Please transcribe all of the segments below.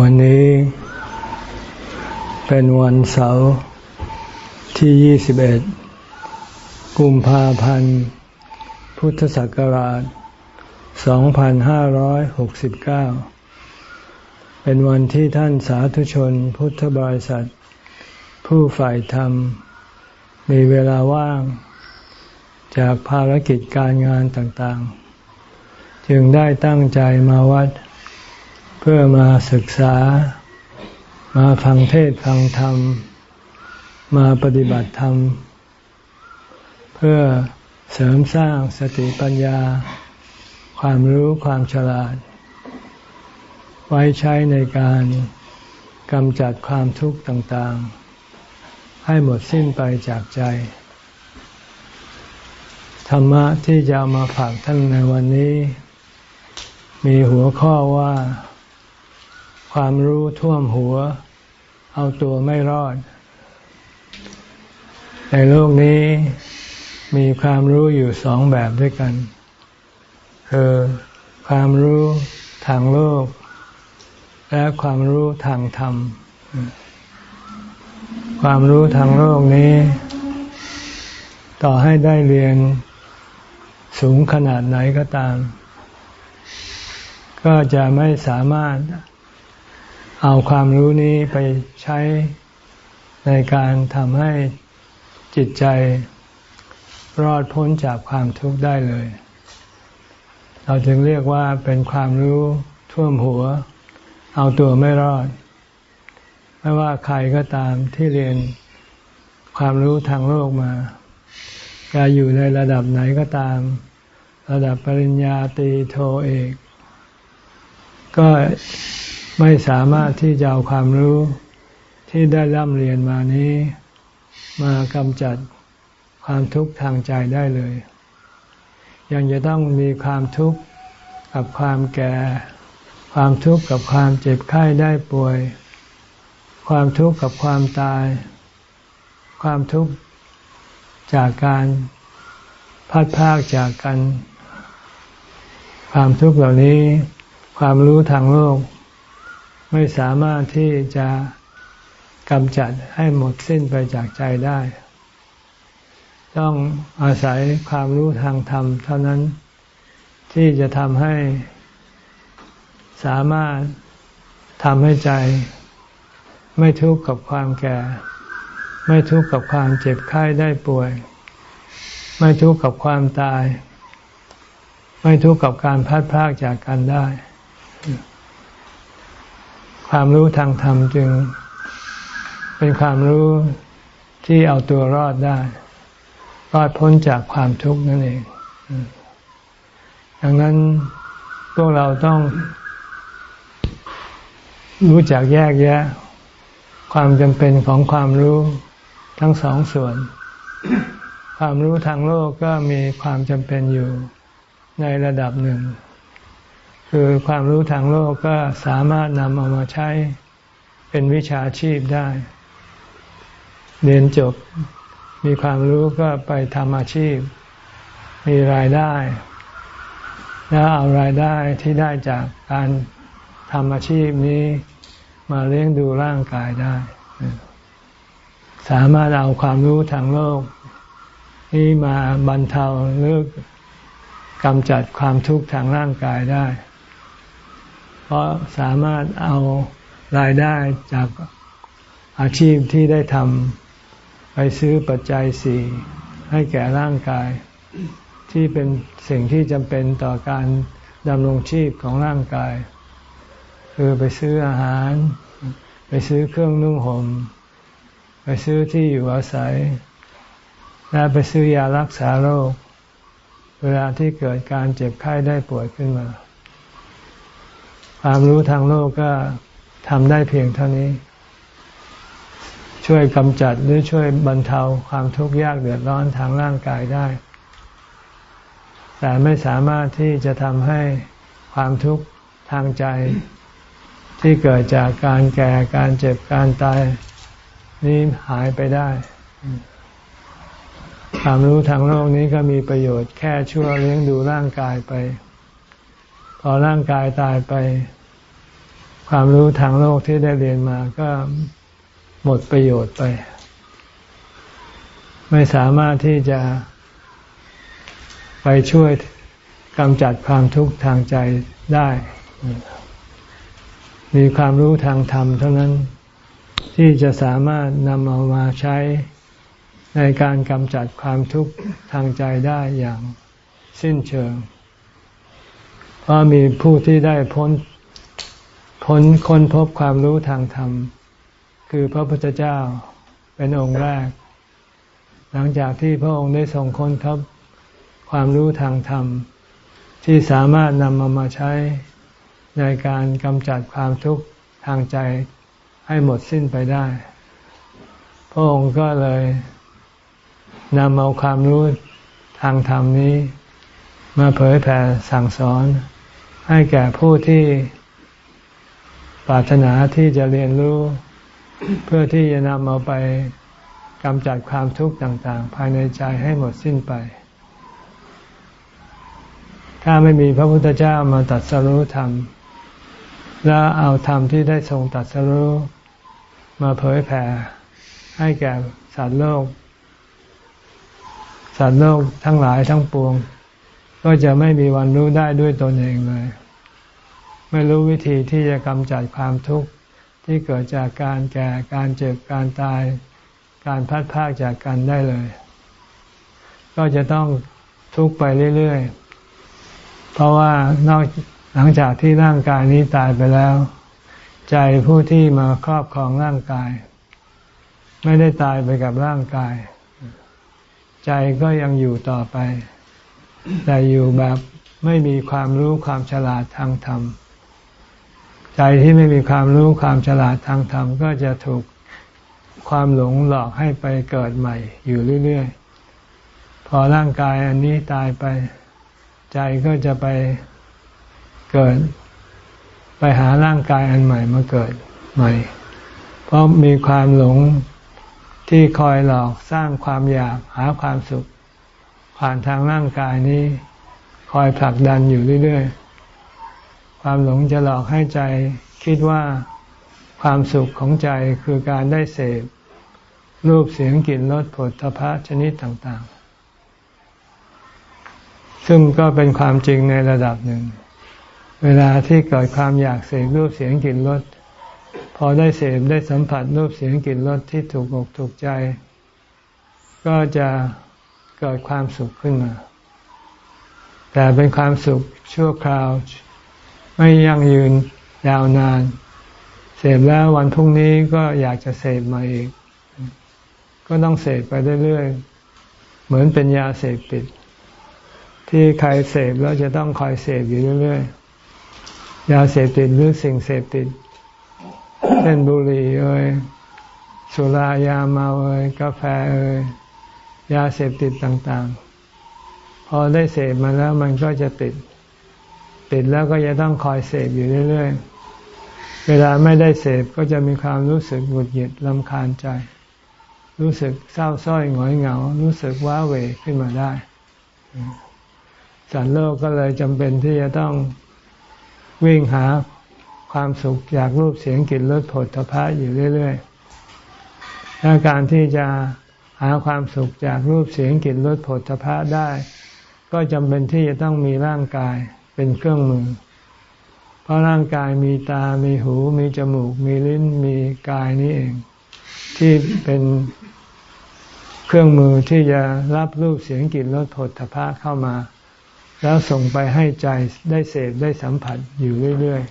วันนี้เป็นวันเสาร์ที่ 21 กุมภาพันธ์ พุทธศักราช 2569 เป็นวันที่ท่านสาธุชนพุทธบริษัท ผู้ฝ่ายธรรม มีเวลาว่าง จากภารกิจการงานต่างๆ จึงได้ตั้งใจมาวัดเเพื่อมาศึกษา มาฟังเทศฟังธรรม มาปฏิบัติธรรม เพื่อเสริมสร้างสติปัญญา ความรู้ความฉลาด ไว้ใช้ในการกำจัดความทุกข์ต่างๆ ให้หมดสิ้นไปจากใจ ธรรมะที่จะมาฝากท่านในวันนี้ มีหัวข้อว่า ความรู้ท่วมหัว เอาตัวไม่รอด ในโลกนี้มีความรู้อยู่สองแบบด้วยกัน คือความรู้ทางโลก และความรู้ทางธรรม ความรู้ทางโลกนี้ ต่อให้ได้เรียนสูงขนาดไหนก็ตาม ก็จะไม่สามารถ เอาความรู้นี้ไปใช้ในการทำให้จิตใจรอดพ้นจากความทุกข์ได้เลย เราจึงเรียกว่าเป็นความรู้ท่วมหัว เอาตัวไม่รอด ไม่ว่าใครก็ตามที่เรียนความรู้ทางโลกมาจะอยู่ในระดับไหนก็ตาม ระดับปริญญาตรีโทเอก ก็ ไม่สามารถที่จะเอาความรู้ที่ได้ร่ำเรียนมานี้ มากำจัดความทุกข์ทางใจได้เลย ยังจะต้องมีความทุกข์กับความแก่ ความทุกข์กับความเจ็บไข้ได้ป่วย ความทุกข์กับความตาย ความทุกข์จากการพัดพากจากกัน ความทุกข์เหล่านี้ ความรู้ทางโลก ไม่สามารถที่จะกำจัดให้หมดสิ้นไปจากใจได้ ต้องอาศัยความรู้ทางธรรม เท่านั้นที่จะทำให้สามารถทำให้ใจ ไม่ทุกข์กับความแก่ ไม่ทุกข์กับความเจ็บไข้ได้ป่วย ไม่ทุกข์กับความตาย ไม่ทุกข์กับการพัดพากจากกันได้ ความรู้ทางธรรมจึงเป็นความรู้ที่เอาตัวรอดได้ รอดพ้นจากความทุกข์นั่นเอง ดังนั้นพวกเราต้องรู้จักแยกแยะ ความจำเป็นของความรู้ทั้งสองส่วน ความรู้ทางโลกก็มีความจำเป็นอยู่ในระดับหนึ่ง คือความรู้ทางโลกก็สามารถนำเอามาใช้เป็นวิชาชีพได้ เรียนจบมีความรู้ก็ไปทำอาชีพ มีรายได้ แล้วเอารายได้ที่ได้จากการทำอาชีพนี้มาเลี้ยงดูร่างกายได้ สามารถเอาความรู้ทางโลก นี้มาบรรเทาหรือกำจัดความทุกข์ทางร่างกายได้ เพราะสามารถเอารายได้จากอาชีพที่ได้ทำไปซื้อปัจจัยสี่ให้แก่ร่างกาย ที่เป็นสิ่งที่จำเป็นต่อการดำรงชีพของร่างกาย คือไปซื้ออาหาร ไปซื้อเครื่องนุ่งหม่มไปซื้อที่อยู่อาศัย และไปซื้อยารักษาโรค เวลาที่เกิดการเจ็บไข้ได้ป่วยขึ้นมา ความรู้ทางโลกก็ทำได้เพียงเท่านี้ ช่วยกำจัดหรือช่วยบรรเทาความทุกข์ยากเดือดร้อนทางร่างกายได้ แต่ไม่สามารถที่จะทำให้ความทุกข์ทางใจที่เกิดจากการแก่การเจ็บการตายนี้หายไปได้ ความรู้ทางโลกนี้ก็มีประโยชน์แค่ช่วยเลี้ยงดูร่างกายไป พอร่างกายตายไป ความรู้ทางโลกที่ได้เรียนมาก็หมดประโยชน์ไป ไม่สามารถที่จะไปช่วยกำจัดความทุกข์ทางใจได้ มีความรู้ทางธรรมเท่านั้นที่จะสามารถนำเอามาใช้ในการกำจัดความทุกข์ทางใจได้อย่างสิ้นเชิง เพรามีผู้ที่ได้พ้นพ้นค้นพบความรู้ทางธรรม คือพระพุทธเจ้าเป็นองค์แรก หลังจากที่พระองค์ได้ทรงค้นพบความรู้ทางธรรม ที่สามารถนำมามาใช้ในการกำจัดความทุกข์ทางใจให้หมดสิ้นไปได้ พระองค์ก็เลยนำเอาความรู้ทางธรรมนี้ มาเผยแผ่สั่งสอน ให้แก่ผู้ที่ปรารถนาที่จะเรียนรู้ เพื่อที่จะนำเอาไปกำจัดความทุกข์ต่างๆ ภายในใจให้หมดสิ้นไป ถ้าไม่มีพระพุทธเจ้ามาตัดสรู้ธรรม แล้วเอาธรรมที่ได้ทรงตัดสรู้มาเผยแผ่ให้แก่สัตว์โลก สัตว์โลกทั้งหลายทั้งปวง ก็จะไม่มีวันรู้ได้ด้วยตนเองเลย ไม่รู้วิธีที่จะกำจัดความทุกข์ที่เกิดจากการแก่การเจ็บการตาย การพัดพากจากกันได้เลย ก็จะต้องทุกข์ไปเรื่อยๆ เพราะว่านอกหลังจากที่ร่างกายนี้ตายไปแล้ว ใจผู้ที่มาครอบครองร่างกาย ไม่ได้ตายไปกับร่างกาย ใจก็ยังอยู่ต่อไป แต่อยู่แบบไม่มีความรู้ความฉลาดทางธรรม ใจที่ไม่มีความรู้ความฉลาดทางธรรม ก็จะถูกความหลงหลอกให้ไปเกิดใหม่อยู่เรื่อยๆ พอร่างกายอันนี้ตายไป ใจก็จะไปเกิด ไปหาร่างกายอันใหม่มาเกิดใหม่ เพราะมีความหลงที่คอยหลอกสร้างความอยากหาความสุข ผ่านทางร่างกายนี้ คอยผลักดันอยู่เรื่อยๆ ความหลงจะหลอกให้ใจคิดว่าความสุขของใจคือการได้เสพรูปเสียงกลิ่นรสผลทพะชนิดต่างๆ ซึ่งก็เป็นความจริงในระดับหนึ่ง เวลาที่เกิดความอยากเสพรูปเสียงกลิ่นรสพอได้เสพได้สัมผัสรูปเสียงกลิ่นรสที่ถูกอกถูกใจ ก็จะ เกิดความสุขขึ้นมา แต่เป็นความสุขชั่วคราว ไม่ยั่งยืนยาวนาน เสพแล้ววันพรุ่งนี้ก็อยากจะเสพมาอีก ก็ต้องเสพไปเรื่อยๆ เหมือนเป็นยาเสพติด ที่ใครเสพแล้วจะต้องคอยเสพอยู่เรื่อยๆ ยาเสพติดหรือสิ่งเสพติดเช่นบุหรี่เอ่ยสุรายาเมาเอ่ยกาแฟเอ่ย ยาเสพติดต่างๆ พอได้เสพมาแล้วมันก็จะติด ติดแล้วก็จะต้องคอยเสพอยู่เรื่อย ๆ เวลาไม่ได้เสพก็จะมีความรู้สึกหงุดหงิดลำคาญใจ รู้สึกเศร้าส้อยหงอยเหงา รู้สึกว้าเหวขึ้นมาได้สัตว์โลกก็เลยจำเป็นที่จะต้องวิ่งหาความสุขจากรูปเสียงกลิ่นรสผลพระอยู่เรื่อยๆและการที่จะ หาความสุขจากรูปเสียงกลิ่นรสผลพระได้ ก็จำเป็นที่จะต้องมีร่างกายเป็นเครื่องมือ เพราะร่างกายมีตา มีหู มีจมูก มีลิ้น มีกายนี้เอง ที่เป็นเครื่องมือที่จะรับรูปเสียงกลิ่นรสผลพระเข้ามา แล้วส่งไปให้ใจได้เสพได้สัมผัสอยู่เรื่อย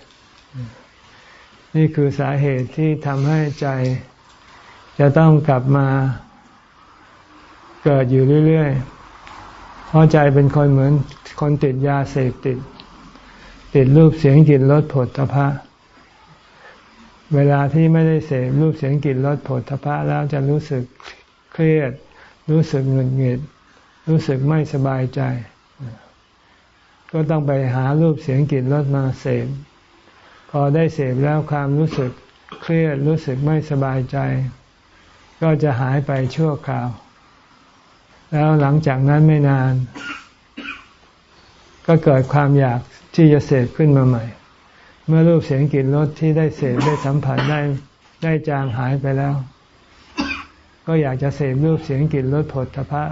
ๆ นี่คือสาเหตุที่ทำให้ใจจะต้องกลับมา เกิดอยู่เรื่อยๆ เพราะใจเป็นคนเหมือนคนติดยาเสพติด ติดรูปเสียงกลิ่นรสผลตภะเวลาที่ไม่ได้เสพรูปเสียงกลิ่นรสผลตภะแล้วจะรู้สึกเครียด รู้สึกหงุดหงิด รู้สึกไม่สบายใจ ก็ต้องไปหารูปเสียงกลิ่นรสมาเสพพอได้เสพแล้วความรู้สึกเครียดรู้สึกไม่สบายใจ ก็จะหายไปชั่วคราว แล้วหลังจากนั้นไม่นาน ก็เกิดความอยากที่จะเสพขึ้นมาใหม่ เมื่อรูปเสียงกลิ่นรสที่ได้เสพได้สัมผัสได้ได้จางหายไปแล้ว ก็อยากจะเสพรูปเสียงกลิ่นรสผลทพะ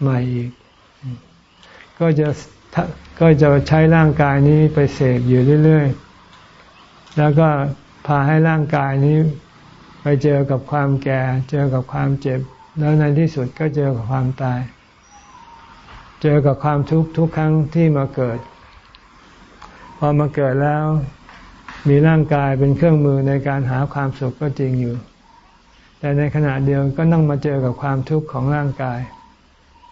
ใหม่อีก ก็จะก็จะใช้ร่างกายนี้ไปเสพอยู่เรื่อยๆ แล้วก็พาให้ร่างกายนี้ไปเจอกับความแก่ เจอกับความเจ็บ แล้วในที่สุดก็เจอกับความตาย เจอกับความทุกข์ทุกครั้งที่มาเกิด พอมาเกิดแล้ว มีร่างกายเป็นเครื่องมือในการหาความสุขก็จริงอยู่ แต่ในขณะเดียวก็ต้องมาเจอกับความทุกข์ของร่างกาย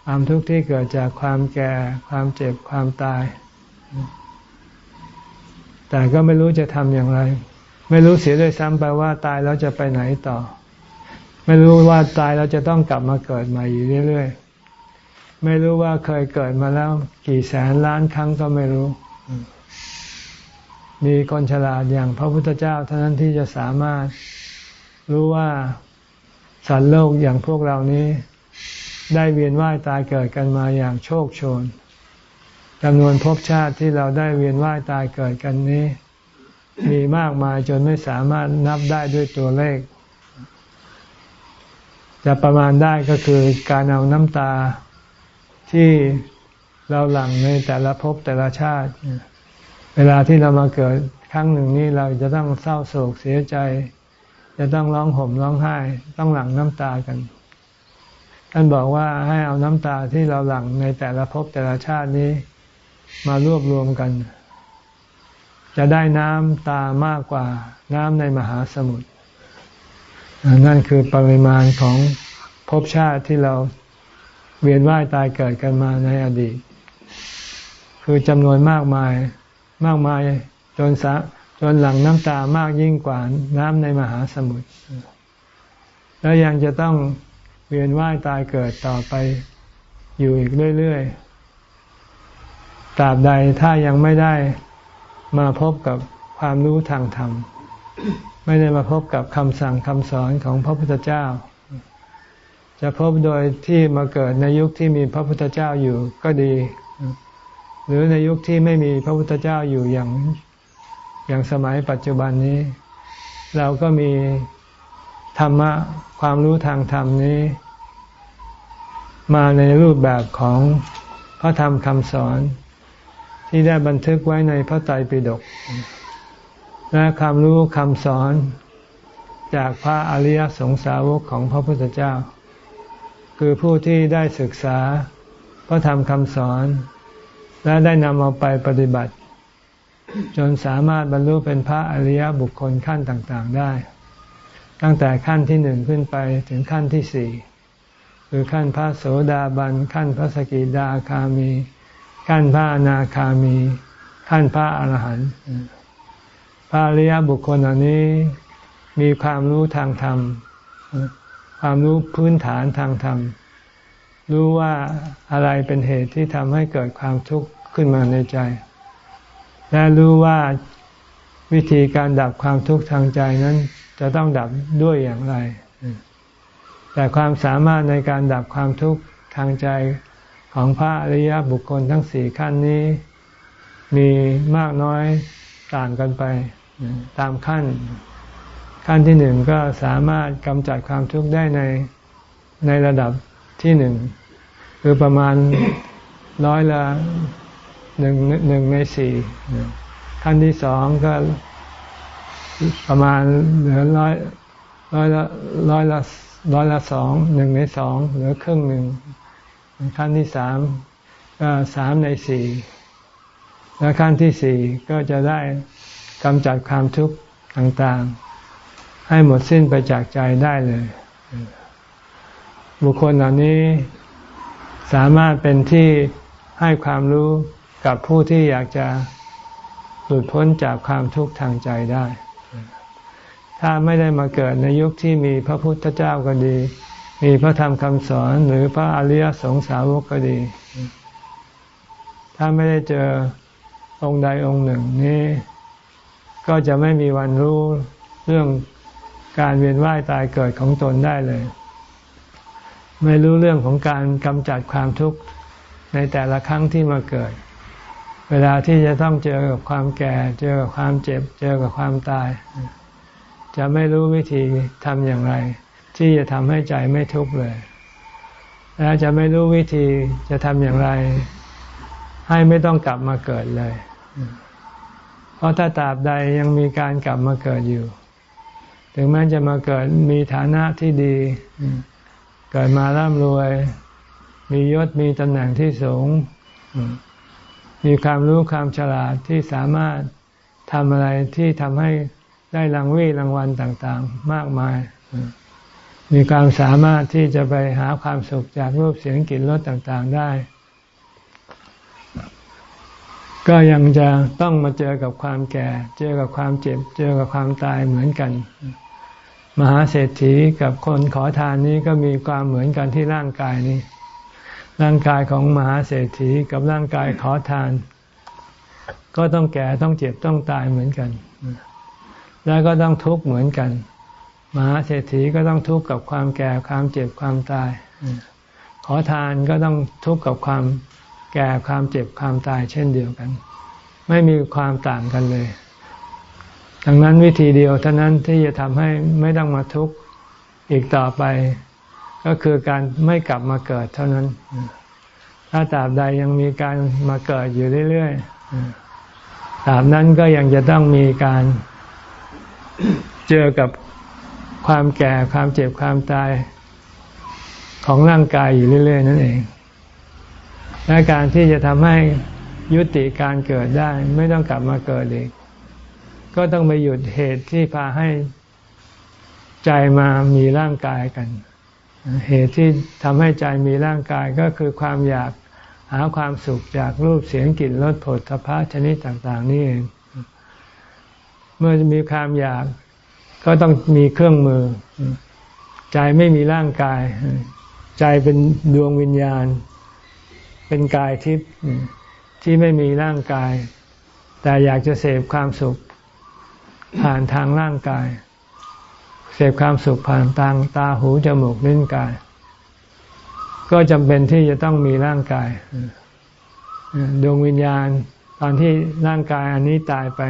ความทุกข์ที่เกิดจากความแก่ ความเจ็บความตาย แต่ก็ไม่รู้จะทำอย่างไร ไม่รู้เสียด้วยซ้ำไปว่าตายแล้วจะไปไหนต่อ ไม่รู้ว่าตายแล้วจะต้องกลับมาเกิดใหม่อยู่เรื่อยๆ ไม่รู้ว่าเคยเกิดมาแล้ว กี่แสนล้านครั้งก็ไม่รู้ มีคนฉลาดอย่างพระพุทธเจ้าเท่านั้นที่จะสามารถรู้ว่าสัตว์โลกอย่างพวกเรานี้ ได้เวียนว่ายตายเกิดกันมาอย่างโชคโชนจำนวนภพชาติที่เราได้เวียนว่ายตายเกิดกันนี้ มีมากมายจนไม่สามารถนับได้ด้วยตัวเลข จะประมาณได้ก็คือการเอาน้ำตาที่เราหลั่งในแต่ละภพแต่ละชาติ เวลาที่เรามาเกิดครั้งหนึ่งนี้เราจะต้องเศร้าโศกเสียใจ จะต้องร้องห่มร้องไห้ ต้องหลั่งน้ำตากันท่านบอกว่าให้เอาน้ำตาที่เราหลั่งในแต่ละภพแต่ละชาตินี้ มารวบรวมกัน จะได้น้ำตามากกว่าน้ำในมหาสมุทร นั่นคือปริมาณของภพชาติที่เราเวียนว่ายตายเกิดกันมาในอดีต คือจำนวนมากมายมากมายจนสะจนหลังน้ำตามากยิ่งกว่าน้ำในมหาสมุทรแล้วยังจะต้องเวียนว่ายตายเกิดต่อไปอยู่อีกเรื่อยๆตราบใดถ้ายังไม่ได้มาพบกับความรู้ทางธรรม ไม่ได้มาพบกับคำสั่งคำสอนของพระพุทธเจ้า จะพบโดยที่มาเกิดในยุคที่มีพระพุทธเจ้าอยู่ก็ดี หรือในยุคที่ไม่มีพระพุทธเจ้าอยู่อย่างอย่างสมัยปัจจุบันนี้ เราก็มีธรรมะความรู้ทางธรรมนี้ มาในรูปแบบของพระธรรมคำสอนที่ได้บันทึกไว้ในพระไตรปิฎก และความรู้คำสอนจากพระอริยสงสาวกของพระพุทธเจ้า คือผู้ที่ได้ศึกษาพระธรรมคำสอน และได้นำเอาไปปฏิบัติ จนสามารถบรรลุเป็นพระอริยบุคคลขั้นต่างๆได้ ตั้งแต่ขั้นที่หนึ่งขึ้นไปถึงขั้นที่สี่คือขั้นพระโสดาบัน ขั้นพระสกิดาคามี ขั้นพระอนาคามี ขั้นพระอรหันต์ ระอริยบุคคลเหล่านี้มีความรู้ทางธรรม ความรู้พื้นฐานทางธรรม รู้ว่าอะไรเป็นเหตุที่ทำให้เกิดความทุกข์ขึ้นมาในใจ และรู้ว่าวิธีการดับความทุกข์ทางใจนั้น จะต้องดับด้วยอย่างไร แต่ความสามารถในการดับความทุกข์ทางใจของพระอริยบุคคลทั้งสี่ขั้นนี้ มีมากน้อยต่างกันไป ตามขั้น ขั้นที่หนึ่งก็สามารถกำจัดความทุกข์ได้ในในระดับที่หนึ่งคือประมาณร้อยละหนึ่งหนึ่งในสี่ขั้นที่สองก็ประมาณเหลือร้อยร้อยละร้อยละร้อยละสองหนึ่งในสองเหลือครึ่งหนึ่งขั้นที่สามก็สามในสี่และขั้นที่สี่ก็จะได้ กำจัดความทุกข์ต่างๆ ให้หมดสิ้นไปจากใจได้เลย บุคคลเหล่านี้สามารถเป็นที่ให้ความรู้กับผู้ที่อยากจะหลุดพ้นจากความทุกข์ทางใจได้ ถ้าไม่ได้มาเกิดในยุคที่มีพระพุทธเจ้าก็ดี มีพระธรรมคำสอนหรือพระอริยสงสาวกก็ดี ถ้าไม่ได้เจอองค์ใดองค์หนึ่งนี้ ก็จะไม่มีวันรู้เรื่องการเวียนว่ายตายเกิดของตนได้เลย ไม่รู้เรื่องของการกำจัดความทุกข์ในแต่ละครั้งที่มาเกิด เวลาที่จะต้องเจอกับความแก่ เจอกับความเจ็บ เจอกับความตาย จะไม่รู้วิธีทำอย่างไร ที่จะทำให้ใจไม่ทุกข์เลยและจะไม่รู้วิธีจะทำอย่างไร ให้ไม่ต้องกลับมาเกิดเลย ราะถ้าตราบใดยังมีการกลับมาเกิดอยู่ ถึงแม้จะมาเกิดมีฐานะที่ดี เกิดมาร่ำรวย มียศมีตำแหน่งที่สูง มีความรู้ความฉลาดที่สามารถทำอะไรที่ทำให้ได้รางวีรางวัลต่างๆ มากมาย มีความสามารถที่จะไปหาความสุขจากรูปเสียงกลิ่นรสต่างๆได้ ก็ยังจะต้องมาเจอกับความแก่ เจอกับความเจ็บ เจอกับความตายเหมือนกัน มหาเศรษฐีกับคนขอทานนี้ก็มีความเหมือนกันที่ร่างกายนี้ ร่างกายของมหาเศรษฐีกับร่างกายขอทาน ก็ต้องแก่ต้องเจ็บต้องตายเหมือนกัน แล้วก็ต้องทุกข์เหมือนกัน มหาเศรษฐีก็ต้องทุกข์กับความแก่ความเจ็บความตาย ขอทานก็ต้องทุกข์กับความ แก่ความเจ็บความตายเช่นเดียวกัน ไม่มีความต่างกันเลย ดังนั้นวิธีเดียวเท่านั้นที่จะทำให้ไม่ต้องมาทุกข์อีกต่อไป ก็คือการไม่กลับมาเกิดเท่านั้น ถ้าตราบใดยังมีการมาเกิดอยู่เรื่อยๆตราบนั้นก็ยังจะต้องมีการเจอกับความแก่ความเจ็บความตายของร่างกายอยู่เรื่อย ๆ นั่นเอง และการที่จะทำให้ยุติการเกิดได้ ไม่ต้องกลับมาเกิดอีก ก็ต้องไปหยุดเหตุที่พาให้ใจมามีร่างกายกัน เหตุที่ทำให้ใจมีร่างกายก็คือความอยากหาความสุขจากรูปเสียงกลิ่นรสผลทพะชนิดต่าง ๆ นี่เอง เมื่อมีความอยากก็ต้องมีเครื่องมือ ใจไม่มีร่างกาย ใจเป็นดวงวิญญาณ เป็นกายทิพย์ที่ไม่มีร่างกาย แต่อยากจะเสพความสุขผ่านทางร่างกาย เสพความสุขผ่านทางตาหูจมูกลิ้นกาย ก็จำเป็นที่จะต้องมีร่างกายดวงวิญญาณตอนที่ร่างกายอันนี้ตายไป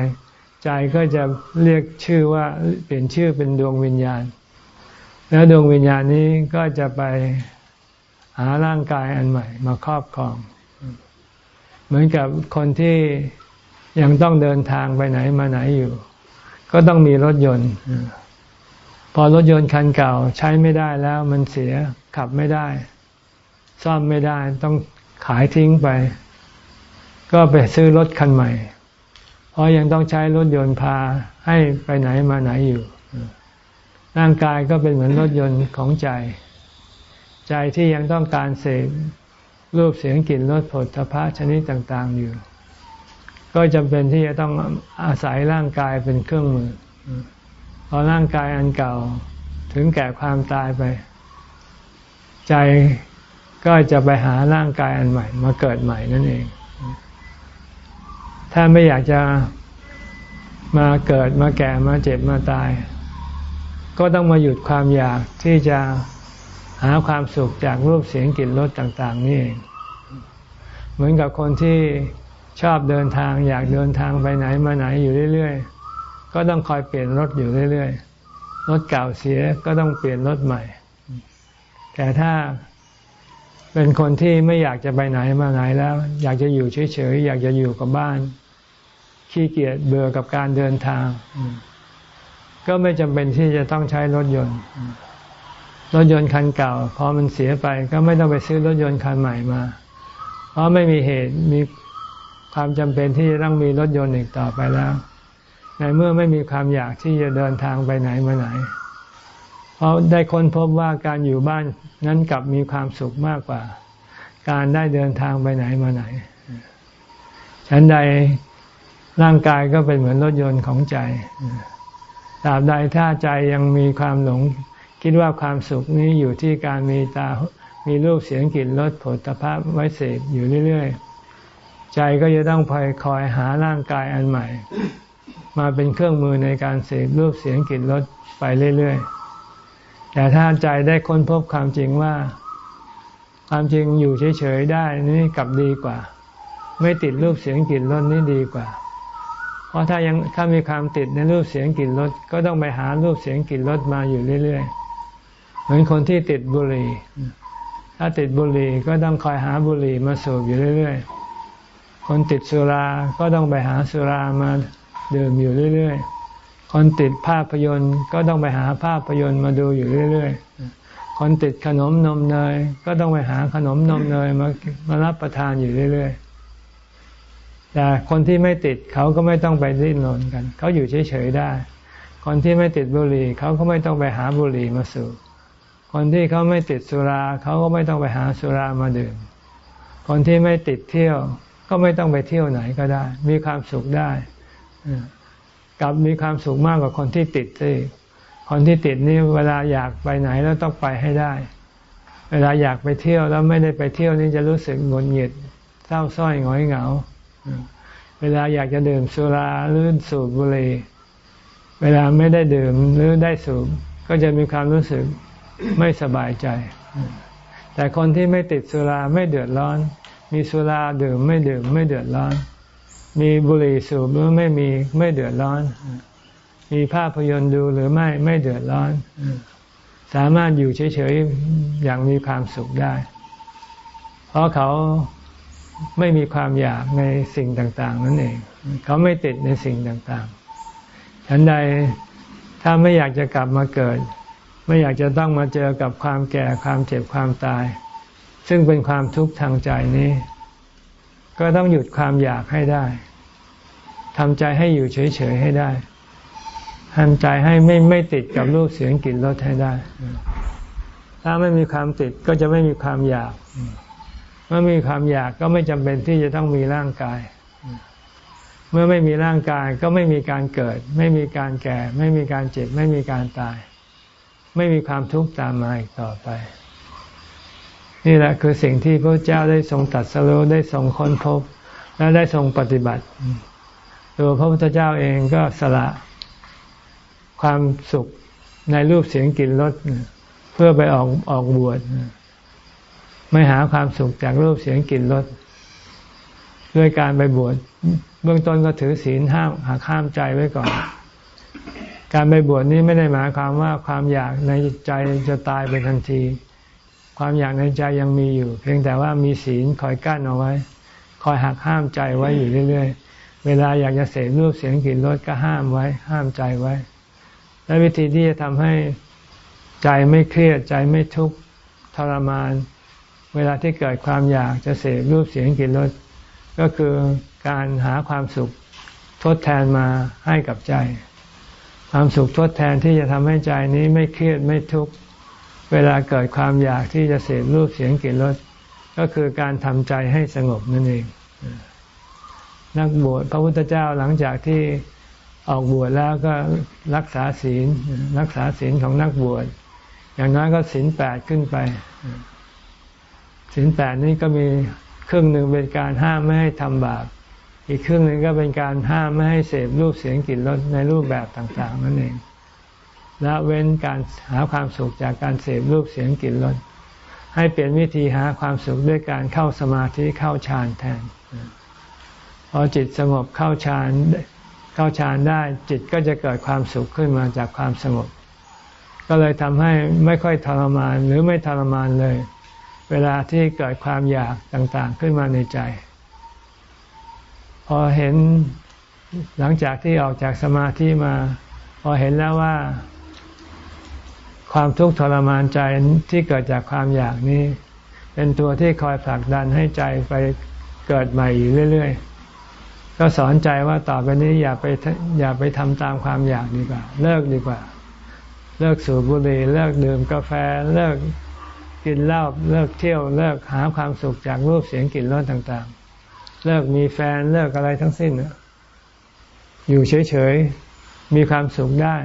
ใจก็จะเรียกชื่อว่าเปลี่ยนชื่อเป็นดวงวิญญาณ แล้วดวงวิญญาณนี้ก็จะไป หาร่างกายอันใหม่มาครอบครอง เหมือนกับคนที่ยังต้องเดินทางไปไหนมาไหนอยู่ ก็ต้องมีรถยนต์ พอรถยนต์คันเก่าใช้ไม่ได้แล้ว มันเสียขับไม่ได้ ซ่อมไม่ได้ ต้องขายทิ้งไป ก็ไปซื้อรถคันใหม่ เพราะยังต้องใช้รถยนต์พาให้ไปไหนมาไหนอยู่ ร่างกายก็เป็นเหมือนรถยนต์ของใจ ใจที่ยังต้องการเสพรูปเสียงกลิ่นรสผลทพะชนิดต่าง ๆ อยู่ ก็จำเป็นที่จะต้องอาศัยร่างกายเป็นเครื่องมือพอร่างกายอันเก่าถึงแก่ความตายไป ใจก็จะไปหาร่างกายอันใหม่ มาเกิดใหม่นั่นเอง ถ้าไม่อยากจะมาเกิดมาแก่มาเจ็บมาตาย ก็ต้องมาหยุดความอยากที่จะ หาความสุขจากรูปเสียงกลิ่นรสต่างๆ นี่เองเหมือนกับคนที่ชอบเดินทาง อยากเดินทางไปไหนมาไหนอยู่เรื่อยๆ ก็ต้องคอยเปลี่ยนรถอยู่เรื่อยๆ รถเก่าเสียก็ต้องเปลี่ยนรถใหม่ แต่ถ้าเป็นคนที่ไม่อยากจะไปไหนมาไหนแล้ว อยากจะอยู่เฉยๆ อยากจะอยู่กับบ้าน ขี้เกียจเบื่อกับการเดินทาง ก็ไม่จำเป็นที่จะต้องใช้รถยนต์ รถยนต์คันเก่าพอมันเสียไปก็ไม่ต้องไปซื้อรถยนต์คันใหม่มา เพราะไม่มีเหตุมีความจำเป็นที่จะต้องมีรถยนต์อีกต่อไปแล้ว ในเมื่อไม่มีความอยากที่จะเดินทางไปไหนมาไหน เพราะได้ค้นพบว่าการอยู่บ้านนั้นกลับมีความสุขมากกว่า การได้เดินทางไปไหนมาไหน ฉันใดร่างกายก็เป็นเหมือนรถยนต์ของใจตราบใดถ้าใจยังมีความหลง คิดว่าความสุขนี้อยู่ที่การมีตา มีรูปเสียงกลิ่นรสผลตภะไว้เสพอยู่เรื่อยๆ ใจก็จะต้องคอยคอยหาร่างกายอันใหม่ มาเป็นเครื่องมือในการเสพรูปเสียงกลิ่นรสไปเรื่อยๆ แต่ถ้าใจได้ค้นพบความจริงว่า ความจริงอยู่เฉยๆได้นี่กลับดีกว่า ไม่ติดรูปเสียงกลิ่นรสนี่ดีกว่าเพราะถ้ายังถ้ามีความติดในรูปเสียงกลิ่นรสก็ต้องไปหารูปเสียงกลิ่นรสมาอยู่เรื่อยๆ เหมือนคนที่ติดบุหรี่ ถ้าติดบุหรี่ก็ต้องคอยหาบุหรี่มาสูบอยู่เรื่อยๆ คนติดสุรา ก็ต้องไปหาสุรามาดื่มอยู่เรื่อยๆ คนติดภาพยนตร์ก็ต้องไปหาภาพยนตร์มาดูอยู่เรื่อยๆ คนติดขนมนมเนย ก็ต้องไปหาขนมนมเนยมามารับประทานอยู่เรื่อยๆ แต่คนที่ไม่ติดเขาก็ไม่ต้องไปดิ้นรนกัน เขาอยู่เฉยๆได้ คนที่ไม่ติดบุหรี่เขาก็ไม่ต้องไปหาบุหรี่มาสูบ คนที่เขาไม่ติดสุราเขาก็ไม่ต้องไปหาสุรามาดื่ม คนที่ไม่ติดเที่ยว ก็ไม่ต้องไปเที่ยวไหนก็ได้ มีความสุขได้กับมีความสุขมากกว่าคนที่ติดสิคนที่ติดนี่เวลาอยากไปไหนแล้วต้องไปให้ได้ เวลาอยากไปเที่ยวแล้วไม่ได้ไปเที่ยวนี่จะรู้สึกหงุดหงิดเศร้าส้อยหงอยเหงา เวลาอยากจะดื่มสุราหรือสูบบุหรี่เวลาไม่ได้ดื่มหรือได้สูบก็จะมีความรู้สึก ไม่สบายใจ แต่คนที่ไม่ติดสุราไม่เดือดร้อน มีสุราดื่มไม่ดื่มไม่เดือดร้อน มีบุหรี่สูบหรือไม่มีไม่เดือดร้อน มีภาพยนตร์ดูหรือไม่ไม่เดือดร้อน สามารถอยู่เฉยๆอย่างมีความสุขได้ เพราะเขาไม่มีความอยากในสิ่งต่าง ๆ นั่นเอง เขาไม่ติดในสิ่งต่างๆฉันใดถ้าไม่อยากจะกลับมาเกิด ไม่อยากจะต้องมาเจอกับความแก่ความเจ็บความตาย ซึ่งเป็นความทุกข์ทางใจนี้ ก็ต้องหยุดความอยากให้ได้ทำใจให้อยู่เฉยๆให้ได้ทำใจให้ไม่ไม่ติดกับรูปเสียงกลิ่นรสให้ได้ ถ้าไม่มีความติดก็จะไม่มีความอยากเมื่อมีความอยากก็ไม่จำเป็นที่จะต้องมีร่างกาย เมื่อไม่มีร่างกายก็ไม่มีการเกิด ไม่มีการแก่ ไม่มีการเจ็บ ไม่มีการตาย ไม่มีความทุกข์ตามมาอีกต่อไป นี่แหละคือสิ่งที่พระเจ้าได้ทรงตัดสรุได้ทรงค้นพบ และได้ทรงปฏิบัติ ตัวพระพุทธเจ้าเองก็สละความสุขในรูปเสียงกลิ่นรสเพื่อไปออกออกบวชไม่หาความสุขจากรูปเสียงกลิ่นรสด้วยการไปบวชเบื้องต้นก็ถือศีลห้ามหาข้ามใจไว้ก่อน การไปบวชนี้ไม่ได้หมายความว่าความอยากในใจจะตายไปทันที ความอยากในใจยังมีอยู่ เพียงแต่ว่ามีศีลคอยกั้นเอาไว้ คอยหักห้ามใจไว้อยู่เรื่อย ๆ เวลาอยากจะเสพรูปเสียงกลิ่นรสก็ห้ามไว้ ห้ามใจไว้ และวิธีที่จะทำให้ใจไม่เครียดใจไม่ทุกข์ทรมาน เวลาที่เกิดความอยากจะเสพรูปเสียงกลิ่นรสก็คือการหาความสุขทดแทนมาให้กับใจ ความสุขทดแทนที่จะทำให้ใจนี้ไม่เครียดไม่ทุกข์เวลาเกิดความอยากที่จะเสพรูปเสียงกลิ่นรสก็คือการทำใจให้สงบนั่นเอง นักบวชพระพุทธเจ้าหลังจากที่ออกบวชแล้วก็รักษาศีล รักษาศีลของนักบวชอย่างน้อยก็ศีลแปดขึ้นไปศีลแปดนี้ก็มีครึ่งหนึ่งเป็นการห้ามไม่ให้ทำบาป อีกครึ่งหนึ่งก็เป็นการห้ามไม่ให้เสพรูปเสียงกลิ่นรสในรูปแบบต่างๆ นั่นเองละเว้นการหาความสุขจากการเสพรูปเสียงกลิ่นรสให้เปลี่ยนวิธีหาความสุขด้วยการเข้าสมาธิเข้าฌานแทนพอจิตสงบเข้าฌานเข้าฌานได้จิตก็จะเกิดความสุขขึ้นมาจากความสงบ ก็เลยทำให้ไม่ค่อยทรมานหรือไม่ทรมานเลย เวลาที่เกิดความอยากต่างๆขึ้นมาในใจ พอเห็นหลังจากที่ออกจากสมาธิมา พอเห็นแล้วว่า ความทุกข์ทรมานใจที่เกิดจากความอยากนี้ เป็นตัวที่คอยผลักดันให้ใจไปเกิดใหม่อยู่เรื่อย ๆ ก็สอนใจว่าต่อไปนี้อย่าไปอย่าไปทำตามความอยากดีกว่า เลิกดีกว่า เลิกสูบบุหรี่เลิกดื่มกาแฟเลิกกินเหล้าเลิกเที่ยวเลิกหาความสุขจากรูปเสียงกลิ่นรสต่างๆ เลิกมีแฟนเลิกอะไรทั้งสิ้นอยู่เฉยๆมีความสุขได้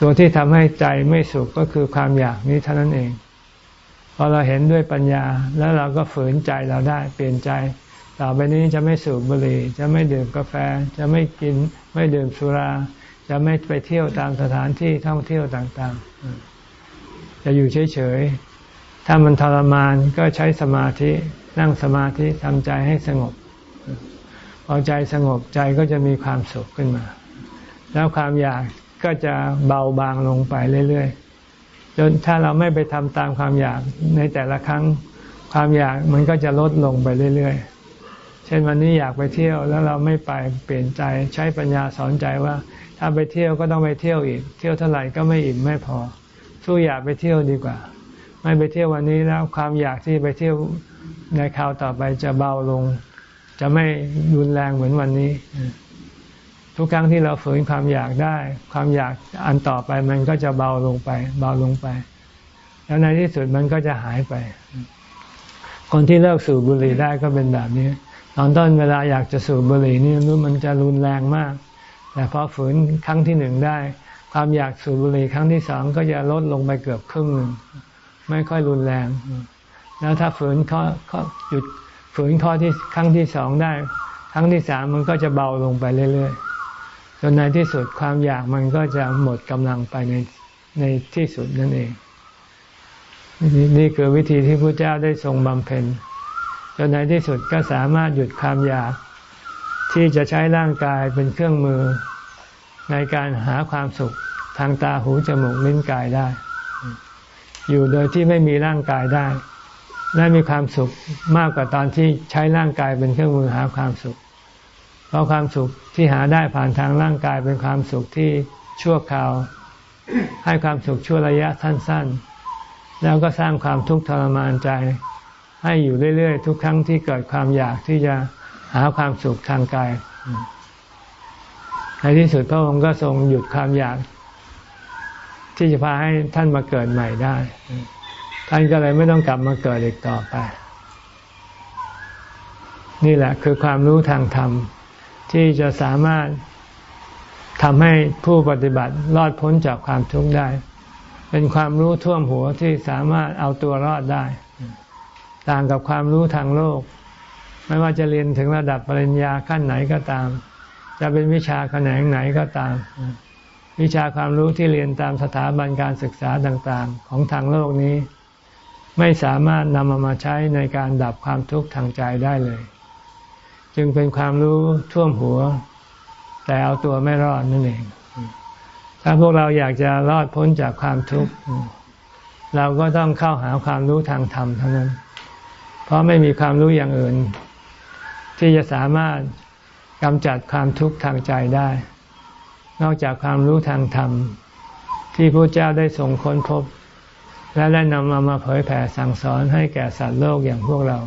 ตัวที่ทำให้ใจไม่สุขก็คือความอยากนี้เท่านั้นเองพอเราเห็นด้วยปัญญา แล้วเราก็ฝืนใจเราได้ เปลี่ยนใจต่อไปนี้จะไม่สูบบุหรี่ จะไม่ดื่มกาแฟ จะไม่กิน ไม่ดื่มสุรา จะไม่ไปเที่ยวตามสถานที่ท่องเที่ยวต่างๆ จะอยู่เฉยๆถ้ามันทรมานก็ใช้สมาธิ นั่งสมาธิทำใจให้สงบ พอใจสงบใจก็จะมีความสุขขึ้นมา แล้วความอยากก็จะเบาบางลงไปเรื่อยๆ จนถ้าเราไม่ไปทำตามความอยากในแต่ละครั้ง ความอยากมันก็จะลดลงไปเรื่อยๆ เช่นวันนี้อยากไปเที่ยวแล้วเราไม่ไปเปลี่ยนใจใช้ปัญญาสอนใจว่า ถ้าไปเที่ยวก็ต้องไปเที่ยวอีก เที่ยวเท่าไหร่ก็ไม่อิ่มไม่พอสู้อยากไปเที่ยวดีกว่า ไม่ไปเที่ยววันนี้แล้วความอยากที่ไปเที่ยว ในคราวต่อไปจะเบาลง จะไม่รุนแรงเหมือนวันนี้ ทุกครั้งที่เราฝืนความอยากได้ ความอยากอันต่อไปมันก็จะเบาลงไป เบาลงไป แล้วในที่สุดมันก็จะหายไป คนที่เลิกสูบบุหรี่ได้ก็เป็นแบบนี้ ตอนต้นเวลาอยากจะสูบบุหรี่นี่รู้มันจะรุนแรงมาก แต่พอฝืนครั้งที่หนึ่งได้ ความอยากสูบบุหรี่ครั้งที่สองก็จะลดลงไปเกือบครึ่งหนึ่งไม่ค่อยรุนแรง แล้วถ้าฝืนข้อหยุดฝืนข้อที่ครั้งที่สองได้ ครั้งที่สามมันก็จะเบาลงไปเรื่อยๆจนในที่สุดความอยากมันก็จะหมดกำลังไปในในที่สุดนั่นเอง นี่คือวิธีที่พระเจ้าได้ทรงบำเพ็ญจนในที่สุดก็สามารถหยุดความอยาก ที่จะใช้ร่างกายเป็นเครื่องมือ ในการหาความสุขทางตาหูจมูกลิ้นกายได้ อยู่โดยที่ไม่มีร่างกายได้ และมีความสุขมากกว่าตอนที่ใช้ร่างกายเป็นเครื่องมือหาความสุข เพราะความสุขที่หาได้ผ่านทางร่างกายเป็นความสุขที่ชั่วคราว ให้ความสุขชั่วระยะสั้น ๆ แล้วก็สร้างความทุกข์ทรมานใจ ให้อยู่เรื่อย ๆ ทุกครั้งที่เกิดความอยากที่จะหาความสุขทางกาย ในที่สุดพระองค์ก็ทรงหยุดความอยาก ที่จะพาให้ท่านมาเกิดใหม่ได้ ท่านก็เลยไม่ต้องกลับมาเกิดอีกต่อไป นี่แหละคือความรู้ทางธรรม ที่จะสามารถทำให้ผู้ปฏิบัติรอดพ้นจากความทุกข์ได้ เป็นความรู้ท่วมหัวที่สามารถเอาตัวรอดได้ ต่างกับความรู้ทางโลก ไม่ว่าจะเรียนถึงระดับปริญญาขั้นไหนก็ตาม จะเป็นวิชาแขนงไหนก็ตาม วิชาความรู้ที่เรียนตามสถาบันการศึกษาต่าง ๆ ของทางโลกนี้ ไม่สามารถนำมามาใช้ในการดับความทุกข์ทางใจได้เลย จึงเป็นความรู้ท่วมหัว แต่เอาตัวไม่รอดนั่นเอง ถ้าพวกเราอยากจะรอดพ้นจากความทุกข์เราก็ต้องเข้าหาความรู้ทางธรรมเท่านั้น เพราะไม่มีความรู้อย่างอื่น ที่จะสามารถกำจัดความทุกข์ทางใจได้ นอกจากความรู้ทางธรรม ที่พระเจ้าได้ทรงค้นพบ และได้นำมามาเผยแผ่สั่งสอนให้แก่สัตว์โลกอย่างพวกเรา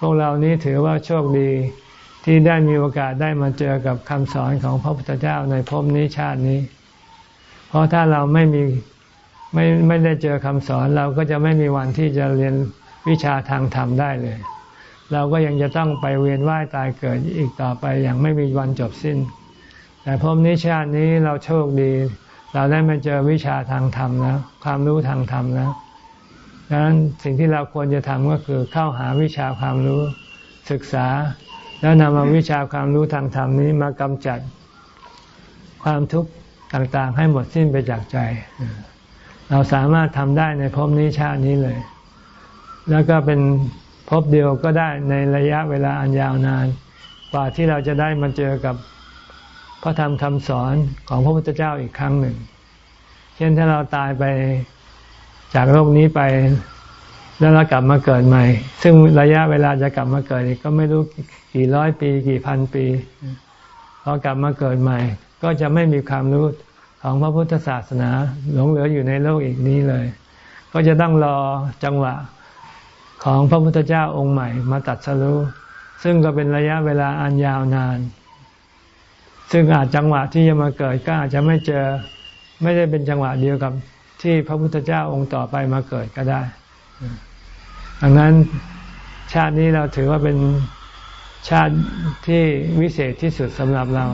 พวกเรานี้ถือว่าโชคดีที่ได้มีโอกาสได้มาเจอกับคำสอนของพระพุทธเจ้าในภพนี้ชาตินี้ เพราะถ้าเราไม่มีไม่ไม่ได้เจอคำสอนเราก็จะไม่มีวันที่จะเรียนวิชาทางธรรมได้เลย เราก็ยังจะต้องไปเวียนว่ายตายเกิดอีกต่อไปอย่างไม่มีวันจบสิ้น แต่ภพนี้ชาตินี้เราโชคดี เราได้มาเจอวิชาทางธรรมแล้ว ความรู้ทางธรรมแล้วดังนั้นสิ่งที่เราควรจะทำก็คือเข้าหาวิชาความรู้ศึกษา แล้วนำเอาวิชาความรู้ทางธรรมนี้มากำจัดความทุกข์ต่างๆ ให้หมดสิ้นไปจากใจ เราสามารถทำได้ในภพนี้ชาตินี้เลย แล้วก็เป็นภพเดียวก็ได้ในระยะเวลาอันยาวนาน กว่าที่เราจะได้มาเจอกับ พระธรรมคำสอนของพระพุทธเจ้าอีกครั้งหนึ่ง เช่นถ้าเราตายไปจากโลกนี้ไป แล้วเรากลับมาเกิดใหม่ ซึ่งระยะเวลาจะกลับมาเกิดก็ไม่รู้กี่ร้อยปี กี่พันปีพอกลับมาเกิดใหม่ ก็จะไม่มีความรู้ของพระพุทธศาสนาหลงเหลืออยู่ในโลกอีกนี้เลย ก็จะต้องรอจังหวะของพระพุทธเจ้าองค์ใหม่มาตัดสรู้ซึ่งก็เป็นระยะเวลาอันยาวนาน ซึ่งอาจจังหวะที่จะมาเกิดก็อาจจะไม่เจอไม่ได้เป็นจังหวะเดียวกับที่พระพุทธเจ้าองค์ต่อไปมาเกิดก็ได้ ดังนั้นชาตินี้เราถือว่าเป็นชาติที่วิเศษที่สุดสำหรับเรา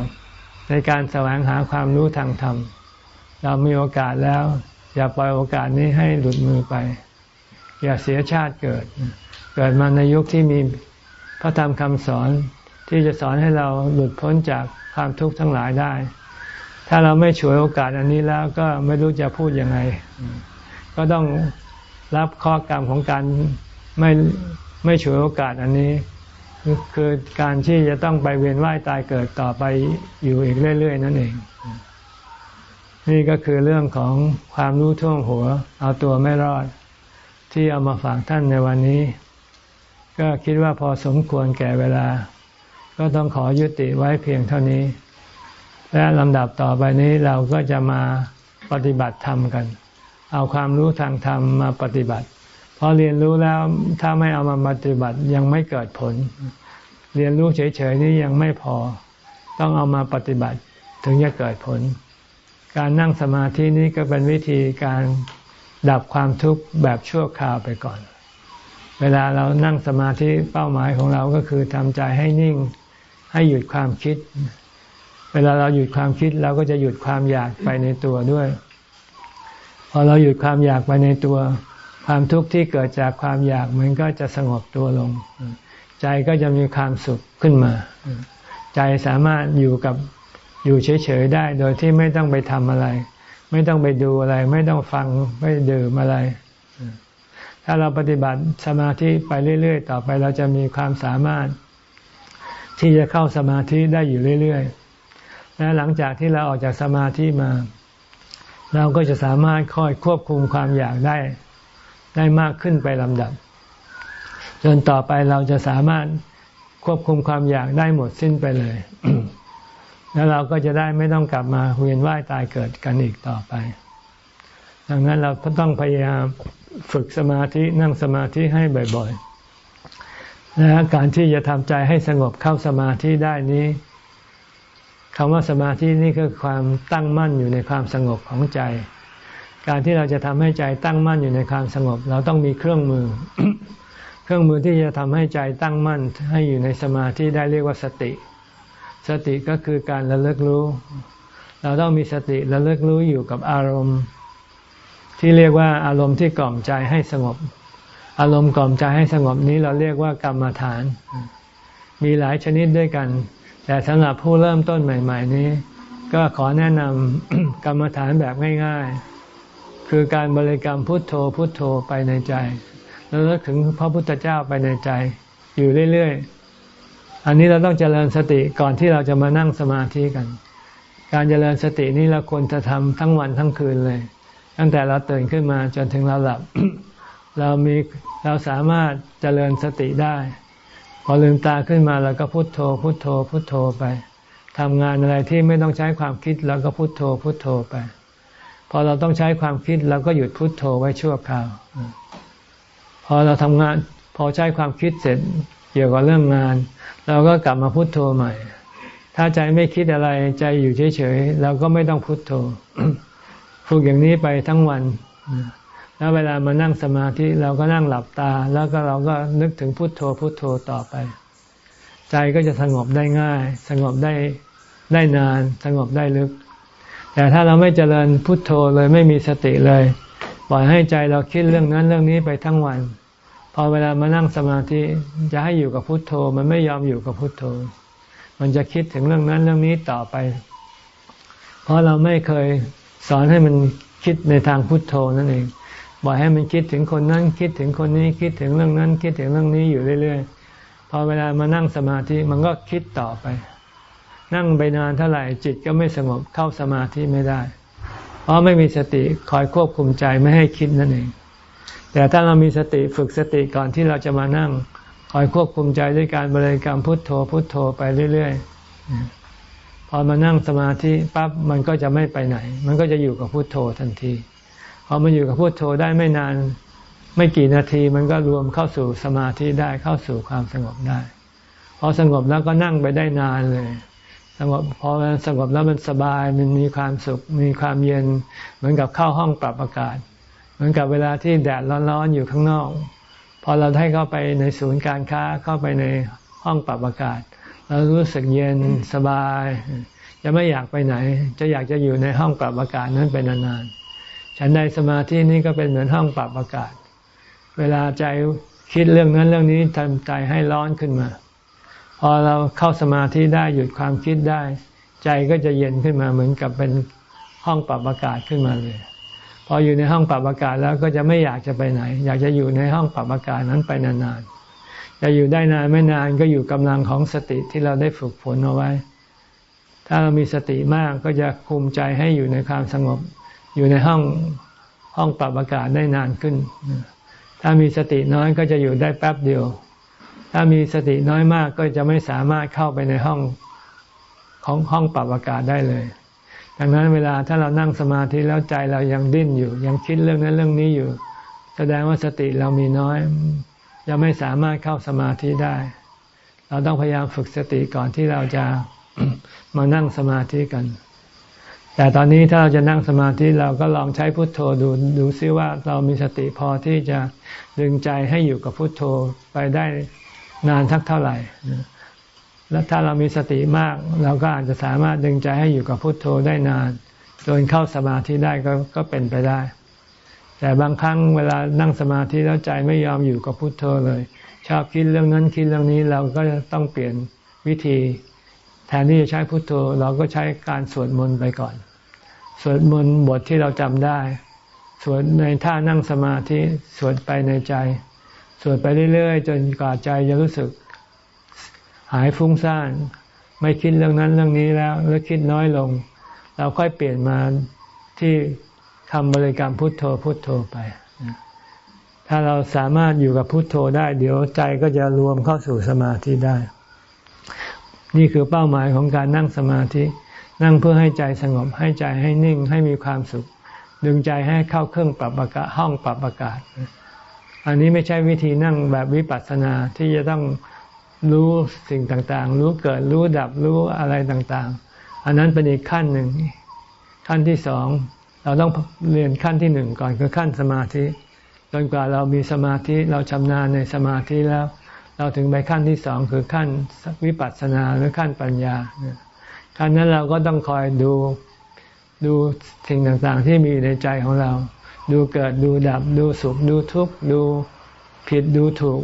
ในการแสวงหาความรู้ทางธรรม เรามีโอกาสแล้ว อย่าปล่อยโอกาสนี้ให้หลุดมือไป อย่าเสียชาติเกิด เกิดมาในยุคที่มีพระธรรมคำสอน ที่จะสอนให้เราหลุดพ้นจากความทุกข์ทั้งหลายได้ ถ้าเราไม่ฉวยโอกาสอันนี้แล้วก็ไม่รู้จะพูดยังไง ก็ต้องรับข้อกรรมของการไม่ไม่ฉวยโอกาสอันนี้ คือการที่จะต้องไปเวียนว่ายตายเกิดต่อไปอยู่อีกเรื่อย ๆ นั่นเอง นี่ก็คือเรื่องของความรู้ท่วงหัว เอาตัวไม่รอด ที่เอามาฝากท่านในวันนี้ ก็คิดว่าพอสมควรแก่เวลา ก็ต้องขอยุติไว้เพียงเท่านี้ และลำดับต่อไปนี้เราก็จะมาปฏิบัติธรรมกัน เอาความรู้ทางธรรมมาปฏิบัติพอเรียนรู้แล้วถ้าไม่เอามาปฏิบัติยังไม่เกิดผล เรียนรู้เฉยๆนี่ยังไม่พอ ต้องเอามาปฏิบัติถึงจะเกิดผล การนั่งสมาธินี้ก็เป็นวิธีการดับความทุกข์แบบชั่วคราวไปก่อน เวลาเรานั่งสมาธิเป้าหมายของเราก็คือทำใจให้นิ่ง ให้หยุดความคิด เวลาเราหยุดความคิดเราก็จะหยุดความอยากไปในตัวด้วย พอเราหยุดความอยากไปในตัว ความทุกข์ที่เกิดจากความอยากมันก็จะสงบตัวลง ใจก็จะมีความสุขขึ้นมา ใจสามารถอยู่กับอยู่เฉยๆได้ โดยที่ไม่ต้องไปทำอะไร ไม่ต้องไปดูอะไร ไม่ต้องฟังไม่ดื่มอะไรถ้าเราปฏิบัติสมาธิไปเรื่อย ๆ ต่อไปเราจะมีความสามารถ ที่จะเข้าสมาธิได้อยู่เรื่อยๆ และหลังจากที่เราออกจากสมาธิมา เราก็จะสามารถค่อยควบคุมความอยากได้ ได้มากขึ้นไปลำดับ จนต่อไปเราจะสามารถควบคุมความอยากได้หมดสิ้นไปเลย แล้วเราก็จะได้ไม่ต้องกลับมาเวียนว่ายตายเกิดกันอีกต่อไป ดังนั้นเราต้องพยายามฝึกสมาธินั่งสมาธิให้บ่อยๆ และการที่จะทำใจให้สงบเข้าสมาธิได้นี้คำว่าสมาธินี่คือความตั้งมั่นอยู่ในความสงบของใจ การที่เราจะทำให้ใจตั้งมั่นอยู่ในความสงบ เราต้องมีเครื่องมือ เครื่องมือที่จะทำให้ใจตั้งมั่นให้อยู่ในสมาธิได้เรียกว่าสติ สติก็คือการระลึกรู้ เราต้องมีสติระลึกรู้อยู่กับอารมณ์ ที่เรียกว่าอารมณ์ที่กล่อมใจให้สงบ อารมณ์กล่อมใจให้สงบนี้เราเรียกว่ากรรมฐาน มีหลายชนิดด้วยกัน แต่สำหรับผู้เริ่มต้นใหม่ ๆ นี้ ก็ขอแนะนำกรรมฐานแบบง่าย ๆ คือการบริกรรมพุทโธพุทโธไปในใจ แล้วนึกถึงพระพุทธเจ้าไปในใจ อยู่เรื่อยๆ อันนี้เราต้องเจริญสติก่อนที่เราจะมานั่งสมาธิกัน การเจริญสตินี้เราควรจะทำทั้งวันทั้งคืนเลย ตั้งแต่เราตื่นขึ้นมาจนถึงเราหลับ เรามีเราสามารถเจริญสติได้ พอลืมตาขึ้นมาเราก็พุโทโธ พุโทโธ พุโทโธไปทำงานอะไรที่ไม่ต้องใช้ความคิดเราก็พุโทโธ พุโทโธไป พอเราต้องใช้ความคิดเราก็หยุดพุดโทโธไว้ชั่วคราว พอเราทำงาน พอใช้ความคิดเสร็จเกี่ยวกับเรื่องงาน เราก็กลับมาพุโทโธใหม่ ถ้าใจไม่คิดอะไรใจอยู่เฉยๆเราก็ไม่ต้องพุโทโธ ฝึกอย่างนี้ไปทั้งวัน แล้วเวลามานั่งสมาธิเราก็นั่งหลับตา แล้วก็เราก็นึกถึงพุโทโธพุโทโธต่อไป ใจก็จะสงบได้ง่าย สงบได้ได้นาน สงบได้ลึก แต่ถ้าเราไม่เจริญพุทโธเลยไม่มีสติเลย ปล่อยให้ใจเราคิดเรื่องนั้นเรื่องนี้ไปทั้งวัน พอเวลามานั่งสมาธิจะให้อยู่กับพุทโธ มันไม่ยอมอยู่กับพุทโธ มันจะคิดถึงเรื่องนั้นเรื่องนี้ต่อไป เพราะเราไม่เคยสอนให้มันคิดในทางพุทโธนั่นเอง บ่อกให้มันคิดถึงคนนั้นคิดถึงคนนี้คิดถึงเรื่องนั้น คิดถึงเรื่องนี้อยู่เรื่อยๆพอเวลามานั่งสมาธิมันก็คิดต่อไป นั่งไปนานเท่าไหร่จิตก็ไม่สงบเข้าสมาธิไม่ได้ เพราะไม่มีสติคอยควบคุมใจไม่ให้คิดนั่นเอง แต่ถ้าเรามีสติฝึกสติก่อนที่เราจะมานั่ง คอยควบคุมใจด้วยการบริกรรมพุทโธพุทโธไปเรื่อยๆพอมานั่งสมาธิปั๊บมันก็จะไม่ไปไหน มันก็จะอยู่กับพุทโธทันที พอมันอยู่กับพุทโธได้ไม่นาน ไม่กี่นาทีมันก็รวมเข้าสู่สมาธิได้เข้าสู่ความสงบได้ พอสงบแล้วก็นั่งไปได้นานเลย สงบพอมันสงบแล้วมันสบายมันมีความสุข มีความเย็น เหมือนกับเข้าห้องปรับอากาศ เหมือนกับเวลาที่แดดร้อนๆอยู่ข้างนอก พอเราได้เข้าไปในศูนย์การค้าเข้าไปในห้องปรับอากาศเรารู้สึกเย็นสบาย จะไม่อยากไปไหน จะอยากจะอยู่ในห้องปรับอากาศนั้นเป็นนานๆ ฉันในสมาธินี้ก็เป็นเหมือนห้องปรับอากาศ เวลาใจคิดเรื่องนั้นเรื่องนี้ทำใจให้ร้อนขึ้นมา พอเราเข้าสมาธิได้หยุดความคิดได้ ใจก็จะเย็นขึ้นมาเหมือนกับเป็นห้องปรับอากาศขึ้นมาเลย พออยู่ในห้องปรับอากาศแล้วก็จะไม่อยากจะไปไหน อยากจะอยู่ในห้องปรับอากาศนั้นไปนานๆจะอยู่ได้นานไม่นานก็อยู่กำลังของสติที่เราได้ฝึกฝนเอาไว้ ถ้าเรามีสติมากก็จะคุมใจให้อยู่ในความสงบ อยู่ในห้องห้องปรับอากาศได้นานขึ้น ถ้ามีสติน้อยก็จะอยู่ได้แป๊บเดียว ถ้ามีสติน้อยมากก็จะไม่สามารถเข้าไปในห้องของห้องปรับอากาศได้เลย ดังนั้นเวลาถ้าเรานั่งสมาธิแล้วใจเรายังดิ้นอยู่ ยังคิดเรื่องนั้นเรื่องนี้อยู่ แสดงว่าสติเรามีน้อย ยังไม่สามารถเข้าสมาธิได้ เราต้องพยายามฝึกสติก่อนที่เราจะมานั่งสมาธิกัน แต่ตอนนี้ถ้าเราจะนั่งสมาธิเราก็ลองใช้พุทโธดูดูซิว่าเรามีสติพอที่จะดึงใจให้อยู่กับพุทโธไปได้นานทักเท่าไหร่ แล้วถ้าเรามีสติมาก เราก็อาจจะสามารถดึงใจให้อยู่กับพุทโธได้นานจนเข้าสมาธิได้ก็ก็เป็นไปได้ แต่บางครั้งเวลานั่งสมาธิแล้วใจไม่ยอมอยู่กับพุทโธเลย ชอบคิดเรื่องนั้นคิดเรื่องนี้เราก็ต้องเปลี่ยนวิธี แทนที่จะใช้พุทโธเราก็ใช้การสวดมนต์ไปก่อน สวดมนต์บทที่เราจำได้ สวดในท่านั่งสมาธิสวดไปในใจ สวดไปเรื่อยๆ จนกว่าใจจะรู้สึก หายฟุ้งซ่านไม่คิดเรื่องนั้นเรื่องนี้แล้วแล้วคิดน้อยลง เราค่อยเปลี่ยนมาที่คำบริกรรมพุทโธพุทโธไป ถ้าเราสามารถอยู่กับพุทโธได้ เดี๋ยวใจก็จะรวมเข้าสู่สมาธิได้ นี่คือเป้าหมายของการนั่งสมาธิ นั่งเพื่อให้ใจสงบให้ใจให้นิ่งให้มีความสุข ดึงใจให้เข้าเครื่องปรับอากาศห้องปรับอากาศ อันนี้ไม่ใช่วิธีนั่งแบบวิปัสสนาที่จะต้องรู้สิ่งต่างๆ รู้เกิดรู้ดับรู้อะไรต่างๆ อันนั้นเป็นอีกขั้นหนึ่ง ขั้นที่สองเราต้องเรียนขั้นที่หนึ่งก่อนคือขั้นสมาธิจนกว่าเรามีสมาธิเราชำนาญในสมาธิแล้ว เราถึงไปขั้นที่สองคือขั้นวิปัสสนาหรือขั้นปัญญาขั้นนั้นเราก็ต้องคอยดูดูสิ่งต่างๆ ที่มีในใจของเรา ดูเกิดดูดับ ดูสุข ดูทุกข์ดูผิดดูถูก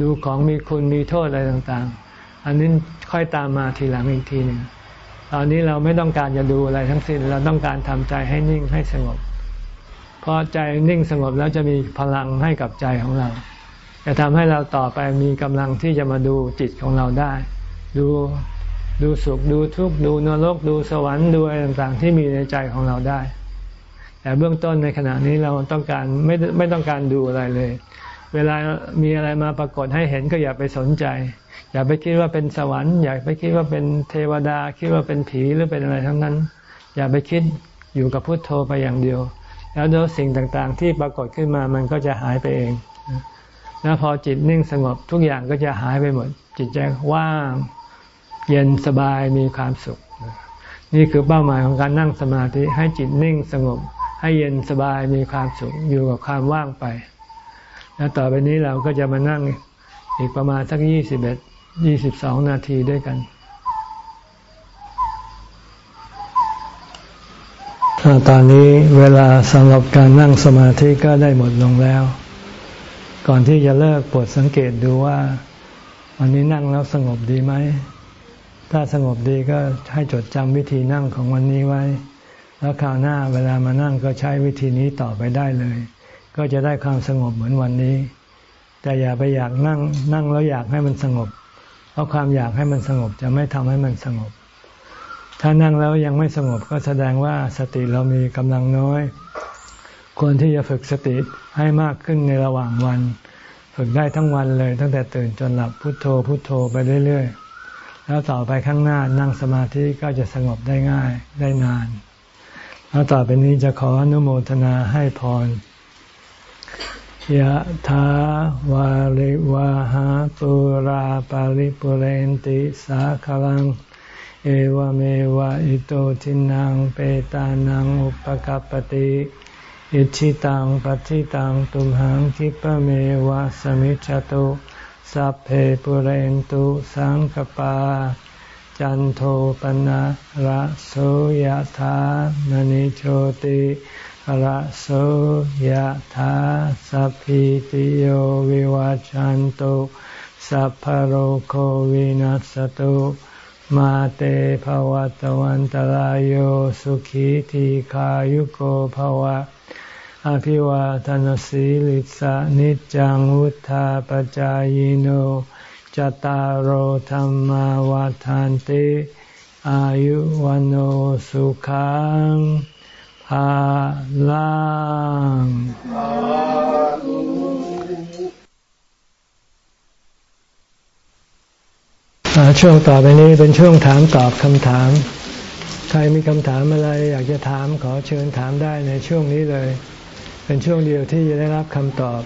ดูของมีคุณมีโทษอะไรต่างๆ อันนี้ค่อยตามมาทีหลังอีกทีหนึ่งตอนนี้เราไม่ต้องการจะดูอะไรทั้งสิ้นเราต้องการทำใจให้นิ่งให้สงบ เพราะใจนิ่งสงบแล้วจะมีพลังให้กับใจของเรา จะทำให้เราต่อไปมีกำลังที่จะมาดูจิตของเราได้ ดูดูสุขดูทุกข์ดูนรกดูสวรรค์ดูอะไรต่างๆ ที่มีในใจของเราได้ แต่เบื้องต้นในขณะนี้เราต้องการไม่ไม่ต้องการดูอะไรเลย เวลามีอะไรมาปรากฏให้เห็นก็อย่าไปสนใจ อย่าไปคิดว่าเป็นสวรรค์ อย่าไปคิดว่าเป็นเทวดา คิดว่าเป็นผีหรือเป็นอะไรทั้งนั้น อย่าไปคิดอยู่กับพุทโธไปอย่างเดียว แล้วเดี๋ยวสิ่งต่างๆ ที่ปรากฏขึ้นมามันก็จะหายไปเอง แล้วพอจิตนิ่งสงบทุกอย่างก็จะหายไปหมด จิตใจว่าง เย็นสบายมีความสุข นี่คือเป้าหมายของการนั่งสมาธิให้จิตนิ่งสงบ ให้เย็นสบายมีความสุขอยู่กับความว่างไป แล้วต่อไปนี้เราก็จะมานั่งอีกประมาณสักยี่สิบเอ็ดยี่สิบสองนาทีด้วยกันตอนนี้เวลาสำหรับการนั่งสมาธิก็ได้หมดลงแล้ว ก่อนที่จะเลิกปวดสังเกตดูว่าวันนี้นั่งแล้วสงบดีไหม ถ้าสงบดีก็ให้จดจำวิธีนั่งของวันนี้ไว้ แล้วคราวหน้าเวลามานั่งก็ใช้วิธีนี้ต่อไปได้เลย ก็จะได้ความสงบเหมือนวันนี้ แต่อย่าไปอยากนั่งนั่งแล้วอยากให้มันสงบ เพราะความอยากให้มันสงบจะไม่ทำให้มันสงบ ถ้านั่งแล้วยังไม่สงบก็แสดงว่าสติเรามีกำลังน้อย ควรที่จะฝึกสติ ให้มากขึ้นในระหว่างวัน ฝึกได้ทั้งวันเลย ตั้งแต่ตื่นจนหลับพุโทโธพุโทโธไปเรื่อยๆ แล้วต่อไปข้างหน้านั่งสมาธิก็จะสงบได้ง่ายได้นาน แล้วต่อไปนี้จะขออนุโมทนาให้พรยะถาวาริวาหาปุราปาริปุเรนติสาคลัง เอวเมวะอิโตทินังเปตานังอุปกัปติ อิชิตังปฏิตังตุมหังคิปเมวะสมิจจตุสัพเพปุเรนตุสังกปา จันโทปนะระโสยธามณิโชติระโสยธาสัพพิติโยวิวัจจันตุสัพพโรโควินัสตุมาเตภวัตวันตารโยสุขีทีขายุโกภวะ อภิวาทนสีลิสานิจังวุธาปจายโนจตารโหธรรมวาทานติอายุวันโอสุขังภาลังช่วงต่อไปนี้เป็นช่วงถามตอบคำถาม ใครมีคำถามอะไรอยากจะถามขอเชิญถามได้ในช่วงนี้เลย เป็นช่วงเดียวที่จะได้รับคำตอบ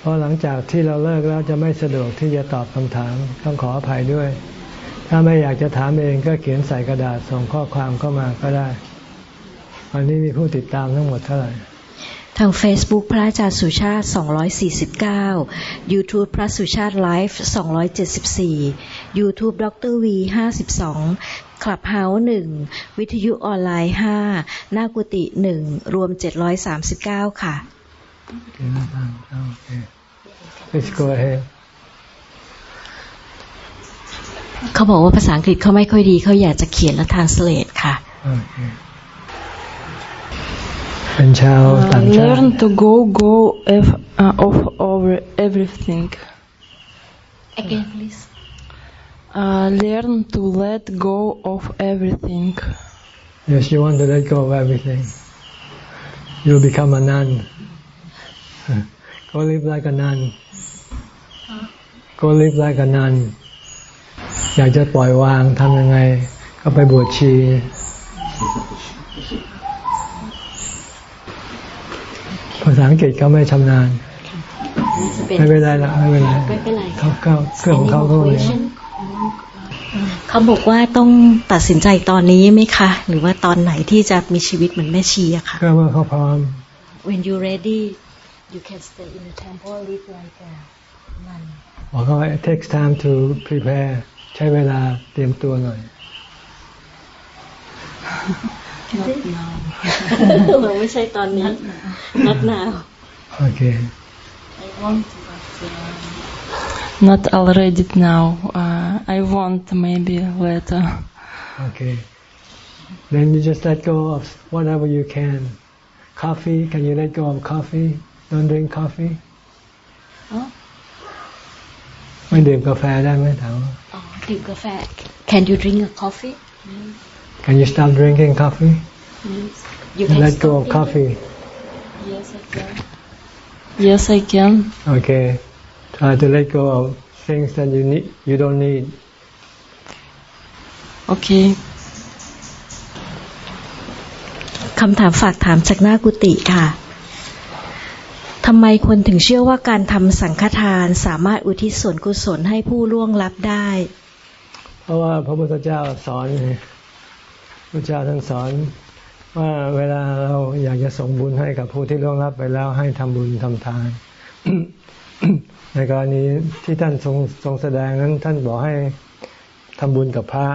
เพราะหลังจากที่เราเลิกแล้วจะไม่สะดวกที่จะตอบคำถามต้องขออภัยด้วย ถ้าไม่อยากจะถามเองก็เขียนใส่กระดาษส่งข้อความเข้ามาก็ได้วันนี้มีผู้ติดตามทั้งหมดเท่าไหร่ทาง Facebook พระอาจารย์สุชาติ 249 YouTube พระสุชาติไลฟ์ 274 YouTube ดร V 52 Clubhouse 1วิทยุออนไลน์5หน้ากุฏิ1รวม739ค่ะ Let's go ahead เขาบอกว่าภาษาอังกฤษเขาไม่ค่อยดี เขาอยากจะเขียนและ translate ค่ะ okay. เป็นชาวต่างชาติ learn to go go of of over everything again please uh, learn to let go of everything yes you want to let go of everything you become a nun go live like a nun go live like a nun อยากจะปล่อยวางทำยังไง ก็ไปบวชชี ภาษาอังกฤษเขาไม่ชำนาญ ไม่เป็นไรละไม่เป็นไรไม่เป็นไรเขาเขาเครื่องของเขาก็เลย เขาบอกว่าต้องตัดสินใจตอนนี้ไหมคะ หรือว่าตอนไหนที่จะมีชีวิตเหมือนแม่ชีอะค่ะก็เมื่อเขาพร้อม when you ready you can stay in the temple live like a nun บอกเขา it takes time to prepare ใช้เวลาเตรียมตัวหน่อย not now ไม่ใช่ตอนนี้ not now โอเค I want but uh, not already now uh, I want maybe later okay then you just let go of whatever you can coffee can you let go of coffee don't drink coffee ไม่ดื่มกาแฟได้ไหมถามอ๋อดื่มกาแฟ Can you drink a coffee Can you stop drinking coffee? Yes. You can let go of coffee. Yes, I can. Yes, I can. Okay. Try to let go of things that you need. You don't need. Okay. คำถามฝากถามจากหน้ากุฏิค่ะทำไมคนถึงเชื่อว่าการทำสังฆทานสามารถอุทิศส่วนกุศลให้ผู้ล่วงลับได้ เพราะว่าพระพุทธเจ้าสอนพระเจ้าท่านสอนว่าเวลาเราอยากจะส่งบุญให้กับผู้ที่ล่วงลับไปแล้วให้ทำบุญทำทาน ในกรณีที่ท่านทรงทรงแสดงนั้น ท่านบอกให้ทำบุญกับพระ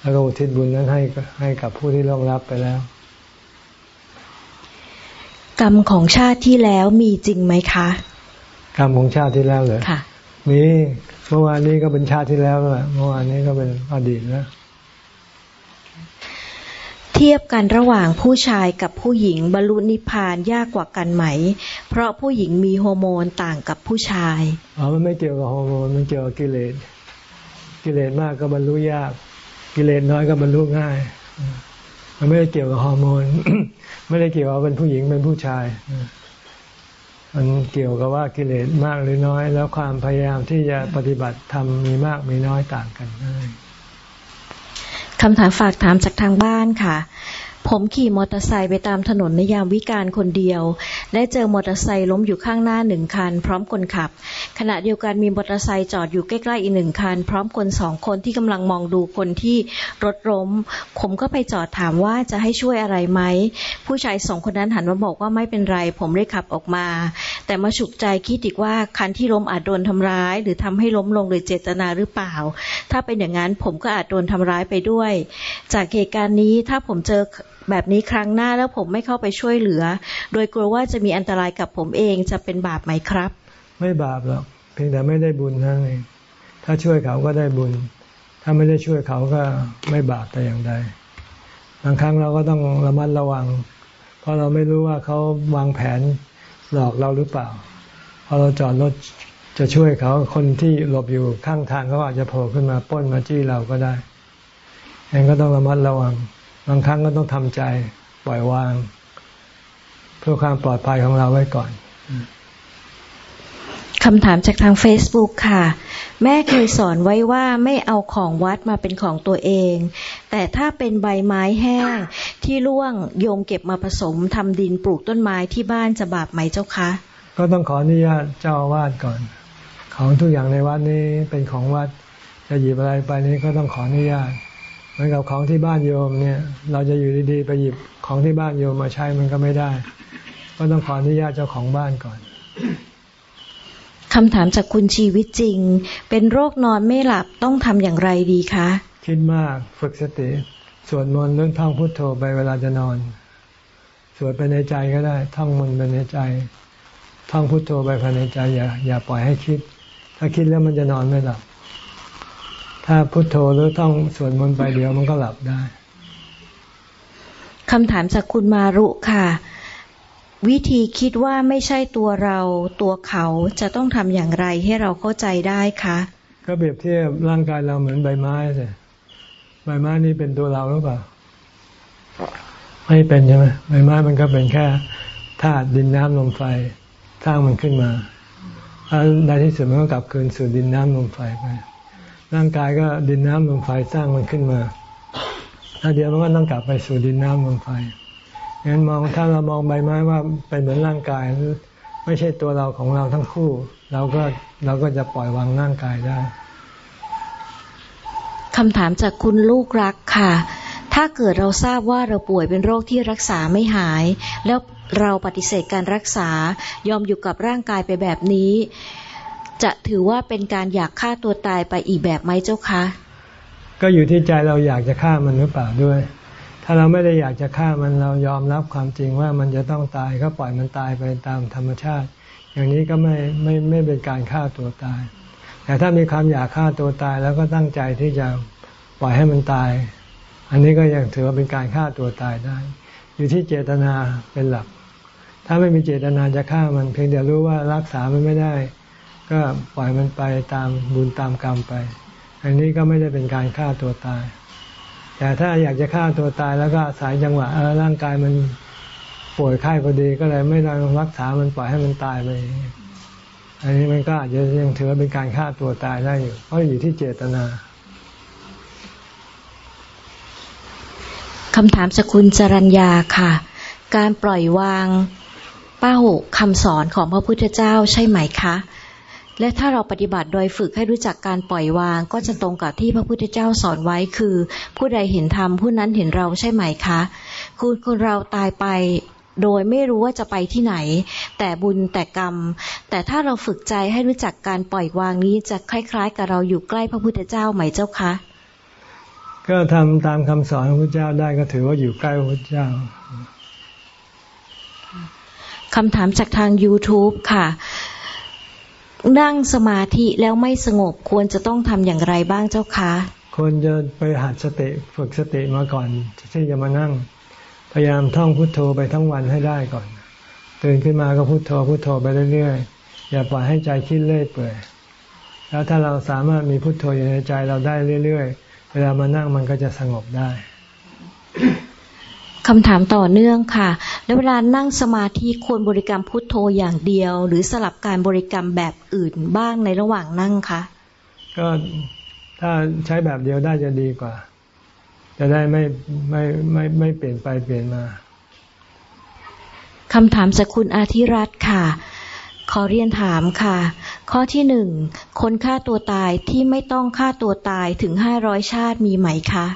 แล้วก็อุทิศบุญนั้นให้ให้กับผู้ที่ล่วงลับไปแล้ว กรรมของชาติที่แล้วมีจริงไหมคะ กรรมของชาติที่แล้วเหรอค่ะมีเมื่อวานนี้ก็เป็นชาติที่แล้วแหละเมื่อวานนี้ก็เป็นอดีตแล้วเทียบกันระหว่างผู้ชายกับผู้หญิงบรรลุนิพพานยากกว่ากันไหม เพราะผู้หญิงมีฮอร์โมนต่างกับผู้ชายอ๋อมันไม่เกี่ยวกับฮอร์โมนมันเกี่ยวกับกิเลสกิเลสมากก็บรรลุยาก กิเลสน้อยก็บรรลุง่าย มันไม่ได้เกี่ยวกับฮอร์โมนไม่ได้เกี่ยวกับเป็นผู้หญิงเป็นผู้ชายมันเกี่ยวกับว่ากิเลสมากหรือน้อย แล้วความพยายามที่จะปฏิบัติทำมีมากมีน้อยต่างกัน คำถามฝากถามจากทางบ้านค่ะ ผมขี่มอเตอร์ไซค์ไปตามถนนในยามวิการคนเดียว ได้เจอมอเตอร์ไซค์ล้มอยู่ข้างหน้าหนึ่งคัน พร้อมคนขับ ขณะเดียวกันมีมอเตอร์ไซค์จอดอยู่ใกล้ๆอีกหนึ่งคัน พร้อมคนสองคนที่กำลังมองดูคนที่รถล้ม ผมก็ไปจอดถามว่าจะให้ช่วยอะไรไหม ผู้ชายสองคนนั้นหันมาบอกว่าไม่เป็นไร ผมได้ขับออกมา แต่มาฉุกใจคิดอีกว่าคันที่ล้มอาจโดนทำร้าย หรือทำให้ล้มลงโดยเจตนาหรือเปล่า ถ้าเป็นอย่างนั้นผมก็อาจโดนทำร้ายไปด้วย จากเหตุการณ์นี้ถ้าผมเจอแบบนี้ครั้งหน้าแล้วผมไม่เข้าไปช่วยเหลือ โดยกลัวว่าจะมีอันตรายกับผมเองจะเป็นบาปไหมครับ ไม่บาปหรอกเพียงแต่ไม่ได้บุญนั่นเองถ้าช่วยเขาก็ได้บุญ ถ้าไม่ได้ช่วยเขาก็ไม่บาปแต่อย่างใดบางครั้งเราก็ต้องระมัดระวัง เพราะเราไม่รู้ว่าเขาวางแผนหลอกเราหรือเปล่าพอเราจอดรถจะช่วยเขาคนที่หลบอยู่ข้างทางเขาอาจจะโผล่ขึ้นมาป้นมาจี้เราก็ได้ยังก็ต้องระมัดระวัง บางครั้งก็ต้องทำใจปล่อยวาง เพื่อความปลอดภัยของเราไว้ก่อนคำถามจากทาง Facebook ค่ะ แม่เคยสอนไว้ว่าไม่เอาของวัดมาเป็นของตัวเอง แต่ถ้าเป็นใบไม้แห้งที่ร่วงโยมเก็บมาผสมทำดินปลูกต้นไม้ที่บ้านจะบาปไหมเจ้าคะ ก็ต้องขออนุญาตเจ้าอาวาสก่อน ของทุกอย่างในวัดนี้เป็นของวัดจะหยิบอะไรไปนี้ก็ต้องขออนุญาตเห มือนกับของที่บ้านโยมเนี่ย เราจะอยู่ดีๆไปหยิบของที่บ้านโยมมาใช้มันก็ไม่ได้ ก็ต้องขออนุญาตเจ้าของบ้านก่อนคำถามจากคุณชีวิตจริง เป็นโรคนอนไม่หลับต้องทำอย่างไรดีคะ คิดมากฝึกสติสวดมนต์เรื่องท่องพุทโธไปเวลาจะนอน สวดไปในใจก็ได้ ท่องมนต์ไปในใจ ท่องพุทโธไปภายในใจอย่าอย่าปล่อยให้คิด ถ้าคิดแล้วมันจะนอนไม่หลับ ถ้าพุทโธหรือท่องสวดมนต์ไปเดียวมันก็หลับได้คำถามจากคุณมารุค่ะ วิธีคิดว่าไม่ใช่ตัวเรา ตัวเขาจะต้องทำอย่างไรให้เราเข้าใจได้คะก็เปรียบเทียบร่างกายเราเหมือนใบไม้สิใบไม้นี่เป็นตัวเราหรือเปล่าไม่เป็นใช่ไหมใบไม้มันก็เป็นแค่ธาตุดินน้ำลมไฟสร้างมันขึ้นมาแล้วในที่สุดมันก็กลับคืนสู่ดินน้ำลมไฟไป ร่างกายก็ดินน้ำลมไฟสร้างมันขึ้นมาถ้าเดียวมันก็ต้องกลับไปสู่ดินน้ำลมไฟงั้นมองถ้าเรามองใบไม้ว่าเป็นเหมือนร่างกาย ไม่ใช่ตัวเราของเราทั้งคู่ เราก็เราก็จะปล่อยวางร่างกายได้คำถามจากคุณลูกรักค่ะ ถ้าเกิดเราทราบว่าเราป่วยเป็นโรคที่รักษาไม่หาย แล้วเราปฏิเสธการรักษายอมอยู่กับร่างกายไปแบบนี้ จะถือว่าเป็นการอยากฆ่าตัวตายไปอีกแบบไหมเจ้าคะ ก็อยู่ที่ใจเราอยากจะฆ่ามันหรือเปล่าด้วย ถ้าเราไม่ได้อยากจะฆ่ามันเรายอมรับความจริงว่ามันจะต้องตายก็ปล่อยมันตายไปตามธรรมชาติ อย่างนี้ก็ไม่ไม่ไม่เป็นการฆ่าตัวตาย แต่ถ้ามีความอยากฆ่าตัวตายแล้วก็ตั้งใจที่จะปล่อยให้มันตาย อันนี้ก็ยังถือว่าเป็นการฆ่าตัวตายได้ อยู่ที่เจตนาเป็นหลัก ถ้าไม่มีเจตนาจะฆ่ามันเพียงเดียวรู้ว่ารักษามันไม่ได้ ก็ปล่อยมันไปตามบุญตามกรรมไป อันนี้ก็ไม่ได้เป็นการฆ่าตัวตาย แต่ถ้าอยากจะฆ่าตัวตายแล้วก็สายจังหวะร่างกายมันป่วยไข้พอดีก็เลยไม่ต้รักษามันปล่อยให้มันตายไปอันนี้มันก็อาจจะยังถือว่าเป็นการฆ่าตัวตายได้อยู่ เพราะอยู่ที่เจตนาคำถามสกุลจรัญญาค่ะ การปล่อยวางเป้าคำสอนของพระพุทธเจ้าใช่ไหมคะ และถ้าเราปฏิบัติโดยฝึกให้รู้จักการปล่อยวาง ก็จะตรงกับที่พระพุทธเจ้าสอนไว้คือ ผู้ใดเห็นธรรมผู้นั้นเห็นเราใช่ไหมคะคุณคนเราตายไปโดยไม่รู้ว่าจะไปที่ไหน แต่บุญแต่กรรม แต่ถ้าเราฝึกใจให้รู้จักการปล่อยวางนี้จะคล้าย ๆ กับเราอยู่ใกล้พระพุทธเจ้าไหมเจ้าคะ ก็ทำตามคำสอนของพระเจ้าได้ก็ถือว่าอยู่ใกล้พระพุทธเจ้าคำถามจากทาง YouTube ค่ะ นั่งสมาธิแล้วไม่สงบควรจะต้องทำอย่างไรบ้างเจ้าคะควรจะไปหัดสติฝึกสติมาก่อนที่จะมานั่ง พยายามท่องพุทโธไปทั้งวันให้ได้ก่อน ตื่นขึ้นมาก็พุทโธพุทโธไปเรื่อยๆอย่าปล่อยให้ใจคิดเลื่อยเปื่อยแล้วถ้าเราสามารถมีพุทโธอยู่ในใจเราได้เรื่อย ๆ เวลามานั่งมันก็จะสงบได้ คำถามต่อเนื่องค่ะ แล้วเวลานั่งสมาธิควรบริกรรมพุทโธอย่างเดียว หรือสลับการบริกรรมแบบอื่นบ้างในระหว่างนั่งคะ ก็ถ้าใช้แบบเดียวได้จะดีกว่า จะได้ไม่ไม่ไม่ไม่เปลี่ยนไปเปลี่ยนมาคำถามจากคุณอาธิรัตน์ค่ะ ขอเรียนถามค่ะ ข้อที่หนึ่ง คนฆ่าตัวตายที่ไม่ต้องฆ่าตัวตายถึงห้าร้อยชาติมีไหมคะ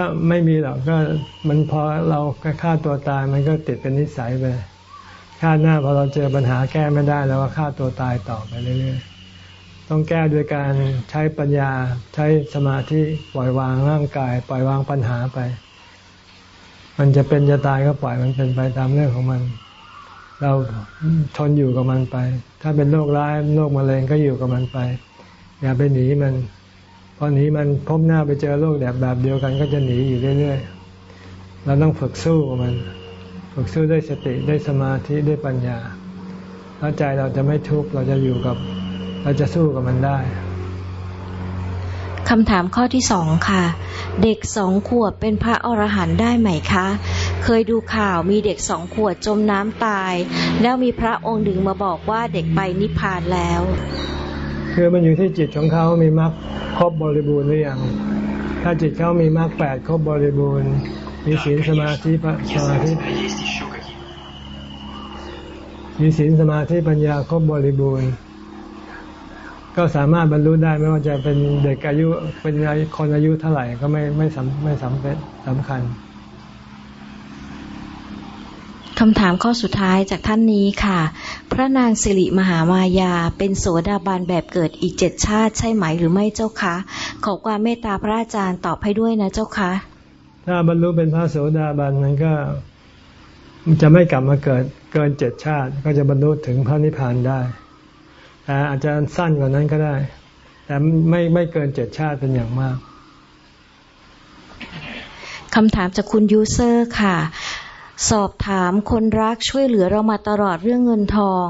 ถ้าไม่มีหรอกก็มันพอเราฆ่าตัวตายมันก็ติดเป็นนิสัยไปฆ่าหน้าพอเราเจอปัญหาแก้ไม่ได้แล้วก็ฆ่าตัวตายต่อไปเรื่อยๆ ต้องแก้ด้วยการใช้ปัญญาใช้สมาธิปล่อยวางร่างกาย ปล่อยวางปัญหาไป มันจะเป็นจะตายก็ปล่อยมันเป็นไปตามเรื่องของมัน เราทนอยู่กับมันไป ถ้าเป็นโรคร้ายโรคมะเร็งก็อยู่กับมันไป อย่าไปหนีมัน พอหนีมันพบหน้าไปเจอโลกแบบแบบเดียวกันก็จะหนีอยู่เรื่อยๆ เราต้องฝึกสู้กับมัน ฝึกสู้ด้วยสติด้วยสมาธิด้วยปัญญาแล้วใจเราจะไม่ทุกข์เราจะอยู่กับ เราจะสู้กับมันได้คำถามข้อที่สองค่ะ เด็กสองขวบเป็นพระอรหันต์ได้ไหมคะ เคยดูข่าวมีเด็กสองขวบจมน้ำตาย แล้วมีพระองค์หนึ่งมาบอกว่าเด็กไปนิพพานแล้ว คือมันอยู่ที่จิตของเขามีมรรคครบบริบูรณ์หรือยังถ้าจิตเขามีมรรคแปดครบบริบูรณ์ มีศีลสมาธิสมาธิมีศีลสมาธิปัญญาครบบริบูรณ์ ก็สามารถบรรลุได้ไม่ว่าจะเป็นเด็กอายุเป็นคนอายุเท่าไหร่ก็ไม่ไม่สำไม่สำเป็นสำคัญ คำถามข้อสุดท้ายจากท่านนี้ค่ะ พระนางสิริมหามายาเป็นโสดาบันแบบเกิดอีกเจ็ดชาติใช่ไหมหรือไม่เจ้าคะ ขอความเมตตาพระอาจารย์ตอบให้ด้วยนะเจ้าคะ ถ้าบรรลุเป็นพระโสดาบันมันก็จะไม่กลับมาเกิดเกินเจ็ดชาติ ก็จะบรรลุถึงพระนิพพานได้แต่อาจจะสั้นกว่านั้นก็ได้ แต่ไม่ไม่เกินเจ็ดชาติเป็นอย่างมากคำถามจากคุณ User ค่ะ สอบถามคนรักช่วยเหลือเรามาตลอดเรื่องเงินทอง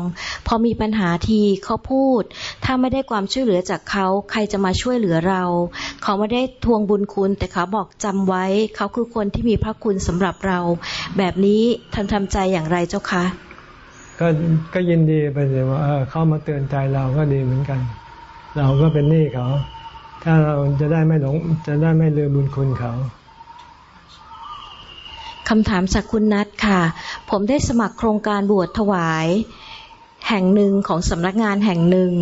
พอมีปัญหาทีเขาพูด ถ้าไม่ได้ความช่วยเหลือจากเขาใครจะมาช่วยเหลือเรา เขาไม่ได้ทวงบุญคุณ แต่เขาบอกจำไว้ เขาคือคนที่มีพระคุณสำหรับเรา แบบนี้ทำทำใจอย่างไรเจ้าคะก็ก็ยินดีไปเลยว่าเขามาเตือนใจเราก็ดีเหมือนกัน เราก็เป็นหนี้เขา ถ้าเราจะได้ไม่หลงจะได้ไม่ลืมบุญคุณเขา คำถามจากคุณนัทค่ะ ผมได้สมัครโครงการบวชถวาย แห่งหนึ่งของสำนักงานแห่งหนึ่ง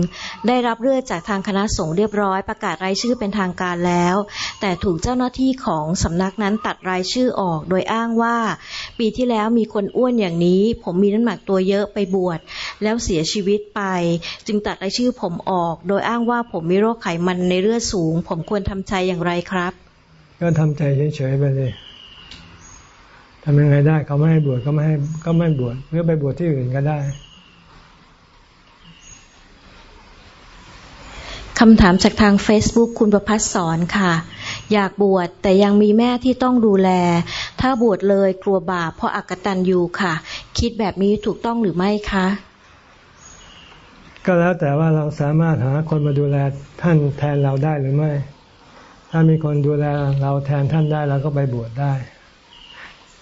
ได้รับเลือกจากทางคณะสงฆ์เรียบร้อยประกาศรายชื่อเป็นทางการแล้ว แต่ถูกเจ้าหน้าที่ของสำนักนั้นตัดรายชื่อออก โดยอ้างว่า ปีที่แล้วมีคนอ้วนอย่างนี้ ผมมีน้ำหนักตัวเยอะไปบวชแล้วเสียชีวิตไป จึงตัดรายชื่อผมออก โดยอ้างว่าผมมีโรคไขมันในเลือดสูง ผมควรทำใจอย่างไรครับ ก็ทำใจเฉยๆไปเลย ทำยังไงได้เขาไม่ให้บวชก็ไม่ให้ก็ไม่บวชหรือไปบวชที่อื่นก็ได้คำถามจากทาง Facebook คุณประพัฒสอนค่ะ อยากบวชแต่ยังมีแม่ที่ต้องดูแล ถ้าบวชเลยกลัวบาปเพราะอักตันยูค่ะ คิดแบบนี้ถูกต้องหรือไม่คะ ก็แล้วแต่ว่าเราสามารถหาคนมาดูแลท่านแทนเราได้หรือไม่ ถ้ามีคนดูแลเราแทนท่านได้เราก็ไปบวชได้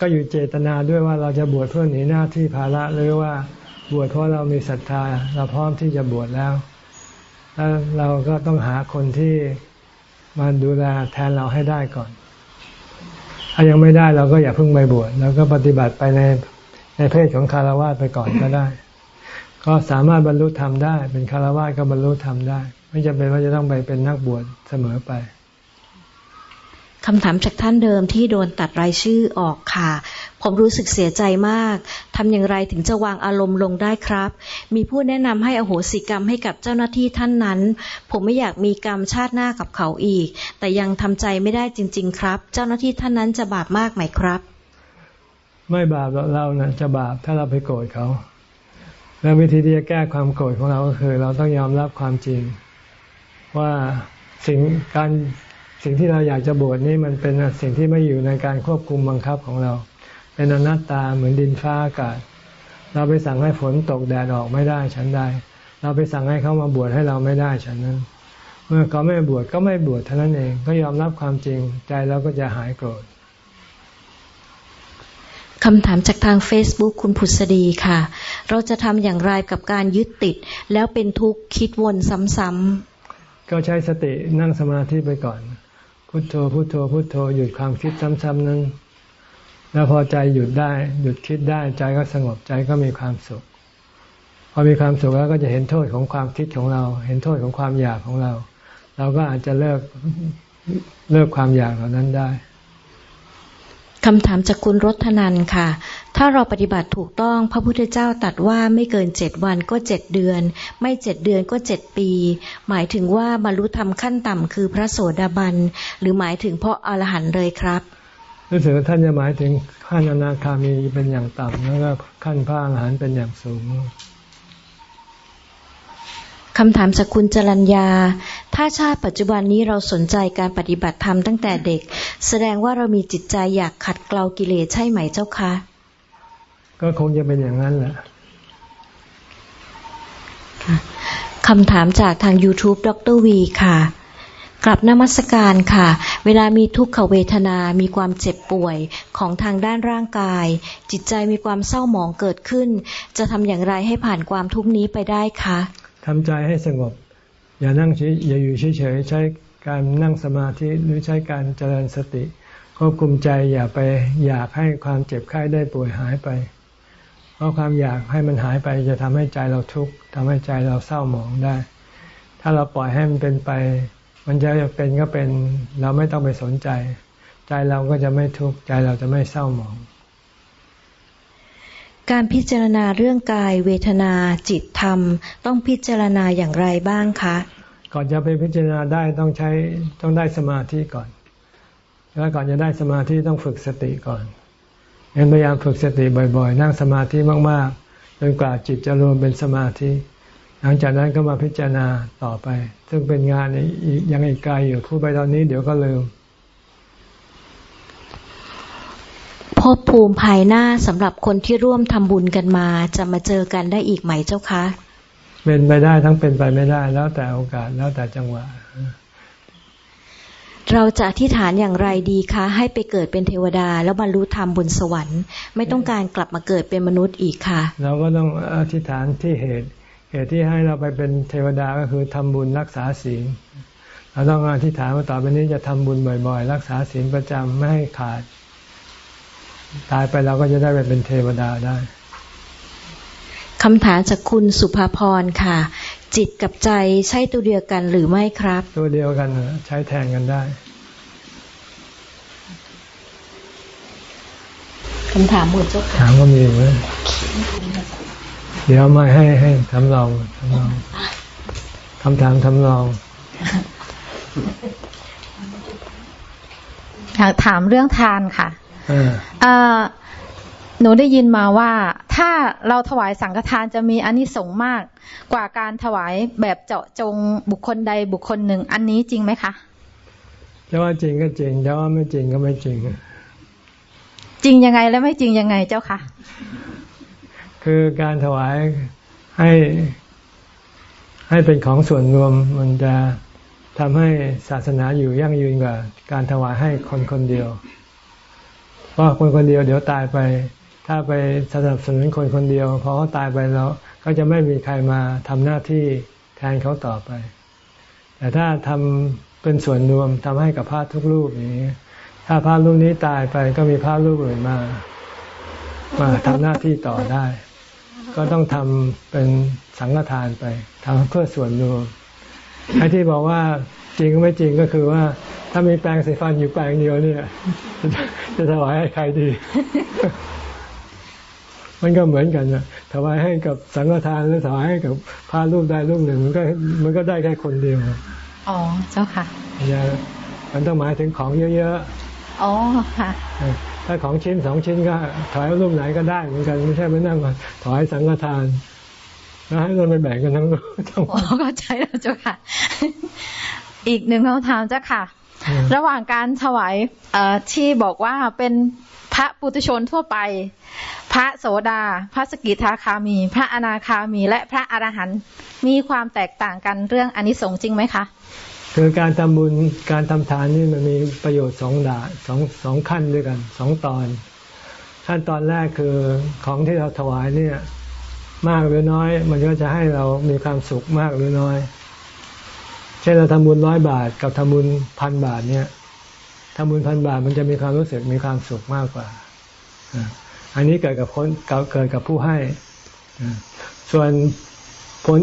ก็อยู่เจตนาด้วยว่าเราจะบวชเพื่อหนีหน้าที่ภาระหรือว่าบวชเพราะเรามีศรัทธา เราพร้อมที่จะบวชแล้ว แล้วเราก็ต้องหาคนที่มาดูแลแทนเราให้ได้ก่อน ถ้ายังไม่ได้เราก็อย่าเพิ่งไปบวชเราก็ปฏิบัติไปในในเพศของคารวะไปก่อนก็ได้ ก็สามารถบรรลุธรรมได้ เป็นคารวะก็บรรลุธรรมได้ ไม่จำเป็นว่าจะต้องไปเป็นนักบวชเสมอไป คำถามจากท่านเดิมที่โดนตัดรายชื่อออกค่ะ ผมรู้สึกเสียใจมาก ทำอย่างไรถึงจะวางอารมณ์ลงได้ครับ มีผู้แนะนำให้อโหสิกรรมให้กับเจ้าหน้าที่ท่านนั้น ผมไม่อยากมีกรรมชาติหน้ากับเขาอีก แต่ยังทำใจไม่ได้จริง ๆ ครับ เจ้าหน้าที่ท่านนั้นจะบาปมากไหมครับ ไม่บาปเรานะจะบาปถ้าเราไปโกรธเขา แล้ววิธีที่จะแก้ความโกรธของเราก็คือ เราต้องยอมรับความจริง ว่าสิ่งการ สิ่งที่เราอยากจะบวชนี่มันเป็นสิ่งที่ไม่อยู่ในการควบคุมบังคับของเรา เป็นอนัตตาเหมือนดินฟ้าอากาศ เราไปสั่งให้ฝนตกแดดออกไม่ได้ฉันได้เราไปสั่งให้เขามาบวชให้เราไม่ได้ฉันนั้น เมื่อเขาไม่บวชก็ไม่บวชเท่านั้นเองก็ยอมรับความจริงใจเราก็จะหายโกรธคำถามจากทาง Facebook คุณพุษดีค่ะ เราจะทำอย่างไรกับการยึดติด แล้วเป็นทุกข์คิดวนซ้ำๆก็ใช้สตินั่งสมาธิไปก่อน พุทโธพุทโธพุทโธหยุดความคิดซ้ำๆนั้น แล้วพอใจหยุดได้ หยุดคิดได้ใจก็สงบใจก็มีความสุข พอมีความสุขแล้วก็จะเห็นโทษของความคิดของเรา เห็นโทษของความอยากของเรา เราก็อาจจะเลิกเลิกความอยากเหล่านั้นได้คำถามจากคุณรถนันค่ะ ถ้าเราปฏิบัติถูกต้องพระพุทธเจ้าตัดว่าไม่เกินเจ็ดวันก็เจ็ดเดือน ไม่เจ็ดเดือนก็เจ็ดปี หมายถึงว่าบรรลุธรรมขั้นต่ำคือพระโสดาบัน หรือหมายถึงเพราะอรหันต์เลยครับรู้สึกว่าท่านจะหมายถึงขั้นอนาคามีเป็นอย่างต่ำแล้วก็ขั้นพระอรหันต์เป็นอย่างสูงคำถามจากคุณจรัญญา ถ้าชาติปัจจุบันนี้เราสนใจการปฏิบัติธรรมตั้งแต่เด็ก แสดงว่าเรามีจิตใจอยากขัดเกลากิเลสใช่ไหมเจ้าคะ ก็คงจะเป็นอย่างนั้นแหละคำถามจากทาง YouTube ดรวีค่ะ กลับนมัสการค่ะ เวลามีทุกขเวทนา มีความเจ็บป่วยของทางด้านร่างกาย จิตใจมีความเศร้าหมองเกิดขึ้น จะทำอย่างไรให้ผ่านความทุกข์นี้ไปได้คะทำใจให้สงบ อย่านั่งเฉยอย่าอยู่เฉยๆ ใช้การนั่งสมาธิหรือใช้การเจริญสติ ควบคุมใจอย่าไปอยากให้ความเจ็บไข้ได้ป่วยหายไป เพราะความอยากให้มันหายไปจะทำให้ใจเราทุกข์ทำให้ใจเราเศร้าหมองได้ ถ้าเราปล่อยให้มันเป็นไป มันจะเป็นก็เป็นเราไม่ต้องไปสนใจ ใจเราก็จะไม่ทุกข์ใจเราจะไม่เศร้าหมอง การพิจารณาเรื่องกายเวทนาจิตธรรม ต้องพิจารณาอย่างไรบ้างคะ ก่อนจะไปพิจารณาได้ต้องใช้ต้องได้สมาธิก่อน แล้วก่อนจะได้สมาธิต้องฝึกสติก่อน งั้นพยายามฝึกสติบ่อย ๆ นั่งสมาธิมากๆจนกว่าจิตจะรวมเป็นสมาธิ หลังจากนั้นก็มาพิจารณาต่อไป ซึ่งเป็นงานอีกยังอีกไกลอยู่พูดไปตอนนี้เดี๋ยวก็ลืมภพภูมิภายหน้าสำหรับคนที่ร่วมทำบุญกันมาจะมาเจอกันได้อีกไหมเจ้าคะ เป็นไปได้ทั้งเป็นไปไม่ได้แล้วแต่โอกาสแล้วแต่จังหวะ เราจะอธิษฐานอย่างไรดีคะ ให้ไปเกิดเป็นเทวดา แล้วบรรลุธรรมบนสวรรค์ ไม่ต้องการกลับมาเกิดเป็นมนุษย์อีกค่ะ เราก็ต้องอธิษฐานที่เหตุ เหตุที่ให้เราไปเป็นเทวดาก็คือทำบุญรักษาศีลเราต้องอธิษฐานว่าต่อไปนี้จะทำบุญบ่อยๆ รักษาศีลประจำไม่ให้ขาด ตายไปเราก็จะได้ไปเป็นเทวดาได้คำถามจากคุณสุภาพรค่ะ จิตกับใจใช่ตัวเดียวกันหรือไม่ครับ ตัวเดียวกันน่ะใช้แทนกันได้คำถามหมดเจ้าค่ะถามก็มีไหมเดี๋ยวมาให้ให้ทำลองทำลองคำถามทำลองอยากถามเรื่องทานค่ะเออเอ่อ หนูได้ยินมาว่าถ้าเราถวายสังฆทานจะมีอานิสงส์มาก กว่าการถวายแบบเจาะจงบุคคลใดบุคคลหนึ่ง อันนี้จริงไหมคะจะว่าจริงก็จริงจะว่าไม่จริงก็ไม่จริง จริงยังไงและไม่จริงยังไงเจ้าค่ะ คือการถวายให้ให้เป็นของส่วนรวมมันจะทำให้ศาสนาอยู่ยั่งยืนกว่า การถวายให้คนคนเดียว เพราะคนคนเดียวเดี๋ยวตายไป ถ้าไปสนับสนุนคนคนเดียวพอเขาตายไปแล้วก็จะไม่มีใครมาทำหน้าที่แทนเขาต่อไป แต่ถ้าทำเป็นส่วนรวมทำให้กับพระทุกรูปอย่างนี้ ถ้าพระรูปนี้ตายไปก็มีพระรูปอื่นมามาทำหน้าที่ต่อได้ ก็ต้องทำเป็นสังฆทานไปทำเพื่อส่วนรวมไอ้ที่บอกว่าจริงก็ไม่จริงก็คือว่า ถ้ามีแปรงสีฟันอยู่แปรงเดียวเนี่ย จะถวายให้ใครดี มันก็เหมือนกันนะถวายให้กับสังฆทานหรือถวายให้กับพระรูปใดรูปหนึ่ง มันก็มันก็ได้แค่คนเดียว อ๋อเจ้าค่ะอย่ามันต้องหมายถึงของเยอะอ๋อค่ะๆถ้าของชิ้นสองชิ้นก็ถวายรูปไหนก็ได้เหมือนกันไม่ใช่ไม่นั่งมาถวายสังฆทานแล้วให้เราไปแบ่งกันทั้งทั้งอ๋อเข้าใจแล้วเจ้าค่ะ อีกหนึ่งคำถามเจ้าค่ะ ระหว่างการถวายเอ่อที่บอกว่าเป็น พระปุถุชนทั่วไป พระโสดา พระสกิทาคามี พระอนาคามี และพระอรหันต์มีความแตกต่างกันเรื่องอานิสงส์จริงไหมคะ คือการทำบุญการทำทานนี่มันมีประโยชน์สองด่านสองสองขั้นด้วยกันสองตอน ขั้นตอนแรกคือของที่เราถวายเนี่ยมากหรือน้อย มันก็จะให้เรามีความสุขมากหรือน้อย เช่นเราทำบุญร้อยบาทกับทำบุญพันบาทเนี่ย ทำบุญพันบาทมันจะมีความรู้สึกมีความสุขมากกว่า อันนี้เกิดกับคนเกิดกับผู้ให้ ส่วนผล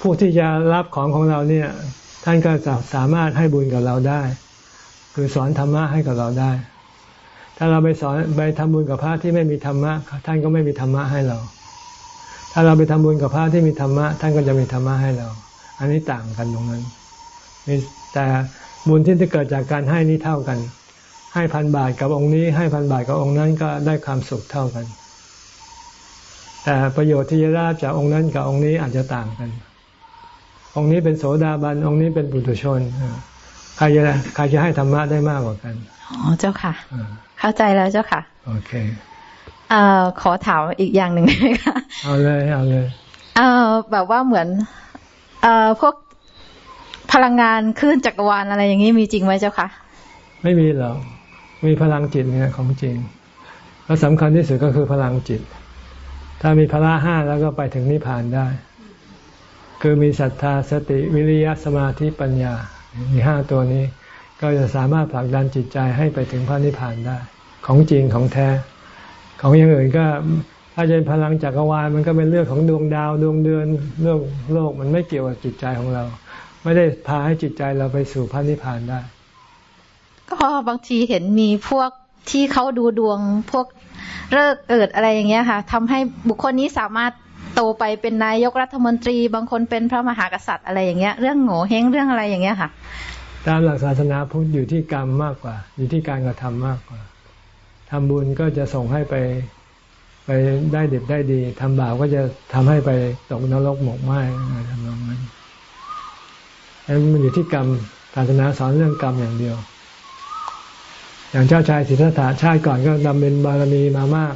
ผู้ที่จะรับของของเราเนี่ย ท่านก็สามารถให้บุญกับเราได้ คือสอนธรรมะให้กับเราได้ ถ้าเราไปสอนไปทำบุญกับพระที่ไม่มีธรรมะ ท่านก็ไม่มีธรรมะให้เรา ถ้าเราไปทำบุญกับพระที่มีธรรมะ ท่านก็จะมีธรรมะให้เรา อันนี้ต่างกันตรงนั้นแต่ บุญที่จะเกิดจากการให้นี้เท่ากัน ให้พันบาทกับองค์นี้ ให้พันบาทกับองค์นั้นก็ได้ความสุขเท่ากัน แต่ประโยชน์ที่จะได้จากองค์นั้นกับองค์นี้อาจจะต่างกัน องค์นี้เป็นโสดาบันองค์นี้เป็นปุถุชนอ่าใครจะใครจะให้ธรรมะได้มากกว่ากันอ๋อเจ้าค่ะ เข้าใจแล้วเจ้าค่ะ โอเคเอ่อขอถามอีกอย่างหนึ่งไหมคะเอาเลยเอาเลยเอ่อแบบว่าเหมือนเอ่อพวก พลังงานคลื่นจักรวาลอะไรอย่างนี้มีจริงไหมเจ้าคะไม่มีหรอกมีพลังจิตเนี่ยของจริงแล้วสำคัญที่สุดก็คือพลังจิต ถ้ามีพละห้าแล้วก็ไปถึงนิพพานได้ คือมีศรัทธาสติวิริยะสมาธิปัญญามีห้าตัวนี้ ก็จะสามารถผลักดันจิตใจให้ไปถึงพระนิพพานได้ ของจริงของแท้ ของอย่างอื่นก็ถ้าจะเป็นพลังจักรวาลมันก็เป็นเรื่องของดวงดาวดวงเดือนเรื่องโลกมันไม่เกี่ยวกับจิตใจของเรา ไม่ได้พาให้จิตใจเราไปสู่พระนิพพานได้ ก็บางทีเห็นมีพวกที่เขาดูดวงพวกเลิกเกิดอะไรอย่างเงี้ยค่ะทำให้บุคคลนี้สามารถโตไปเป็นนายกรัฐมนตรี บางคนเป็นพระมหากษัตริย์อะไรอย่างเงี้ย เรื่องโง่เฮงเรื่องอะไรอย่างเงี้ยค่ะ ตามหลักศาสนาพุทธอยู่ที่กรรมมากกว่า อยู่ที่การกระทำมากกว่าทำบุญก็จะส่งให้ไปไปได้เด็ดได้ดีทำบาปก็จะทำให้ไปตกนรกหมกไหมอะไรทำนองนั้น นั้นมันอยู่ที่กรรมศาสนาสอนเรื่องกรรมอย่างเดียว อย่างเจ้าชายสิทธัตถะชาติก่อนก็ดำเป็นบารมีมามาก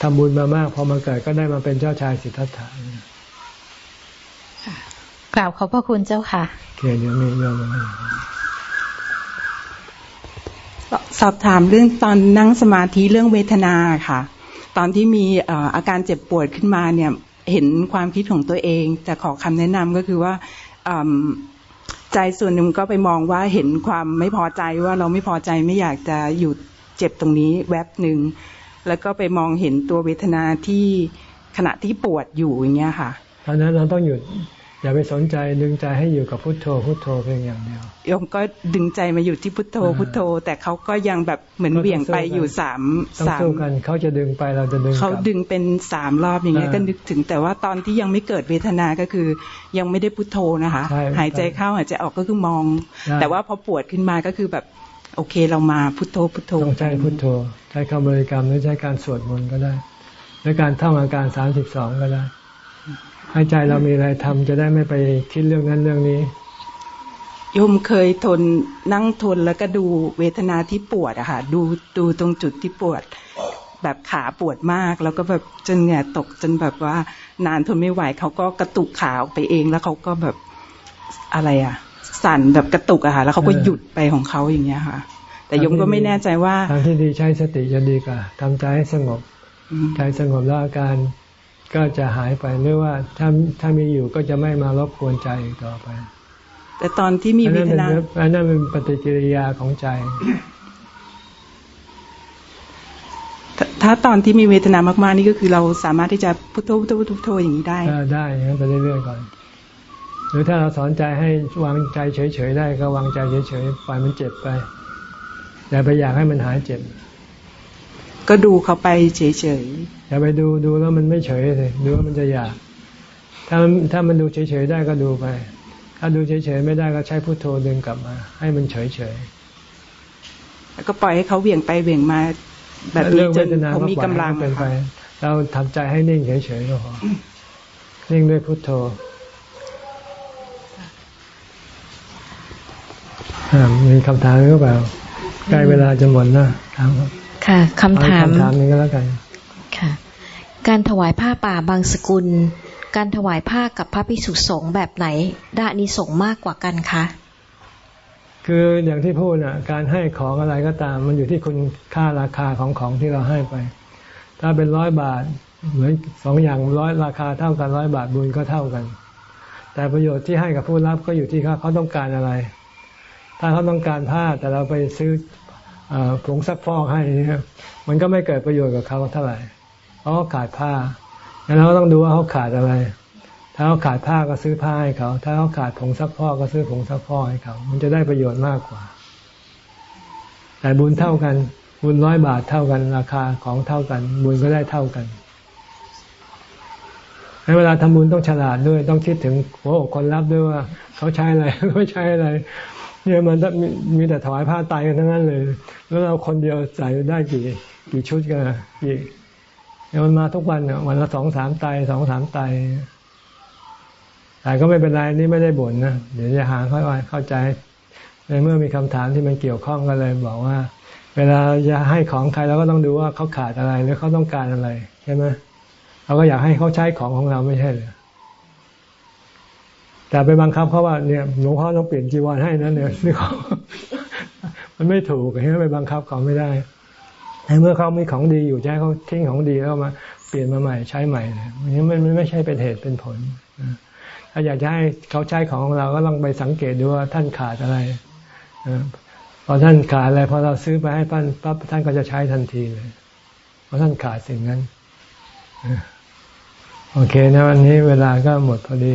ทำบุญมามากพอมาเกิดก็ได้มาเป็นเจ้าชายสิทธัตถะกราบขอบพระคุณเจ้าค่ะเขียนยังมีเรื่องอะไรสอบถามเรื่องตอนนั่งสมาธิเรื่องเวทนาค่ะ ตอนที่มีเอ่ออาการเจ็บปวดขึ้นมาเนี่ยเห็นความคิดของตัวเอง แต่ขอคำแนะนำก็คือว่าอืม ใจส่วนหนึ่งก็ไปมองว่าเห็นความไม่พอใจว่าเราไม่พอใจไม่อยากจะหยุดเจ็บตรงนี้แวบหนึ่งแล้วก็ไปมองเห็นตัวเวทนาที่ขณะที่ปวดอยู่อย่างเงี้ยค่ะตอนนั้นเราต้องหยุด อย่าไปสนใจดึงใจให้อยู่กับพุทโธพุทโธเพียงอย่างเดียวโยมก็ดึงใจมาอยู่ที่พุทโธอ่าพุทโธ แต่เขาก็ยังแบบเหมือนก็ต้องเบี่ยงไปสู้กันอยู่สามต้องสามสู้กันเขาจะดึงไปเราจะดึงกลับเขาดึงเป็นสามรอบอย่างเงี้ยอ่าก็นึกถึงแต่ว่าตอนที่ยังไม่เกิดเวทนาก็คือ ยังไม่ได้พุทโธนะคะใช่หายใจเข้าหายใจออกก็คือมองได้แต่ว่าพอปวดขึ้นมาก็คือแบบโอเคเรามาพุทโธพุทโธต้องใช้พุทโธ ใช้คำบริกรรมหรือใช้การสวดมนต์ก็ได้หรือการท่องอาการสามสิบสองก็ได้ ให้ใจเรามีอะไรทำจะได้ไม่ไปคิดเรื่องนั้นเรื่องนี้โยมเคยทนนั่งทนแล้วก็ดูเวทนาที่ปวดอะค่ะ ดูดูตรงจุดที่ปวด แบบขาปวดมาก แล้วก็แบบจนเหงื่อตกจนแบบว่านานทนไม่ไหวเขาก็กระตุกขาออกไปเองแล้วเขาก็แบบอะไรอะสั่นแบบกระตุกอะค่ะ แล้วเขาก็เออหยุดไปของเขาอย่างเงี้ยค่ะ แต่โยมก็ไม่แน่ใจว่าทางที่ดีใช้สติจะดีกว่าทำใจให้สงบอืมใจสงบแล้วอาการ ก็จะหายไปหรือว่าถ้าถ้ามีอยู่ก็จะไม่มารบกวนใจอีกต่อไป แต่ตอนที่มีอันเวนั้นทเป็นนาอันนั้นเป็นปฏิกิริยาของใจถ้าถ้าตอนที่มีเวทนามากๆนี่ก็คือเราสามารถที่จะพุทโธพุทโธพุทโธพุทโธอย่างนี้ได้ก็ได้อย่างนั้นไปเรื่อยๆก่อน หรือถ้าเราสอนใจให้วางใจเฉยๆได้ก็วางใจเฉยๆปล่อยมันเจ็บไปอย่าไปอยากให้มันหายเจ็บ ก็ดูเขาไปเฉยอย่าไปดูดูแล้วมันไม่เฉยเลยดูว่ามันจะอยาก ถ้ามันถ้ามันดูเฉยๆได้ก็ดูไป ถ้าดูเฉยๆไม่ได้ก็ใช้พุทโธดึงกลับมา ให้มันเฉยๆแล้วก็ปล่อยให้เขาเหวี่ยงไปเหวี่ยงมาๆแบบนี้เรื่องจเวนทนาเขาก็มีปล่อยกำลังให้มันเป็นไปอะค่ะเราทำใจให้นิ่งเฉยๆก็พอนิ่งด้วยพุทโธอ่ามีคำถามหรือเปล่าใกล้เวลาจะหมดนะถามครับ ค่ะคำถามเอคำถามหนึงก็แล้วกันค่ะ การถวายผ้าป่าบางสกุล การถวายผ้ากับพระภิกษุสงฆ์แบบไหนได้อานิสงส์มากกว่ากันคะคืออย่างที่พูดน่ะ การให้ของอะไรก็ตาม มันอยู่ที่คุณค่าราคาของของที่เราให้ไป ถ้าเป็นร้อยบาท เหมือนสองอย่างร้อยราคาเท่ากันร้อยบาทบุญก็เท่ากัน แต่ประโยชน์ที่ให้กับผู้รับก็อยู่ที่เขาเขาต้องการอะไร ถ้าเขาต้องการผ้าแต่เราไปซื้อเออ ผงซักฟอกให้เนี่ยมันก็ไม่เกิดประโยชน์กับเขาเท่าไหร่เพราะเขาขาดผ้าดังนั้นเราต้องดูว่าเขาขาดอะไร ถ้าเขาขาดผ้าก็ซื้อผ้าให้เขา ถ้าเขาขาดผงซักฟอกก็ซื้อผงซักฟอกให้เขา มันจะได้ประโยชน์มากกว่า แต่บุญเท่ากัน บุญร้อยบาทเท่ากันราคาของเท่ากัน บุญก็ได้เท่ากันในเวลาทำบุญต้องฉลาดด้วย ต้องคิดถึงหัวอกคนรับด้วยว่า เขาใช้อะไรไม่ใช้อะไร เนี่ยมันมีมีแต่ถวายผ้าไตรกันทั้งนั้นเลย แล้วเราคนเดียวใส่ได้กี่กี่ชุดกันอะกี่เนี่ยมันมาทุกวันวันละสองสามไตรสองสามไตรแต่ก็ไม่เป็นไรนี่ไม่ได้บ่นนะเดี๋ยวจะหาเข้าเข้าใจในเมื่อมีคำถามที่มันเกี่ยวข้องกันเลย บอกว่า เวลาจะให้ของใครเราก็ต้องดูว่าเขาขาดอะไรหรือเขาต้องการอะไรใช่ไหมเราก็อยากให้เขาใช้ของของเราไม่ใช่เลย แต่ไปบังคับเขาว่าเนี่ยหลวงพ่อต้องเปลี่ยนจีวรให้นะเนี่ยนี่เขามันไม่ถูกให้ไปบังคับเขาไม่ได้ในเมื่อเขามีของดีอยู่ใช้เขาทิ้งของดีแล้วมาเปลี่ยนมาใหม่ใช้ใหม่เนี่ยมันไม่ใช่เป็นเหตุเป็นผลถ้าอยากจะให้เขาใช้ของเราก็ลองไปสังเกตดูว่าท่านขาดอะไรพอท่านขาดอะไรพอเราซื้อไปให้ท่านปั๊บท่านก็จะใช้ทันทีเลยเพราะท่านขาดสิ่งนั้นโอเคนะวันนี้เวลาก็หมดพอดี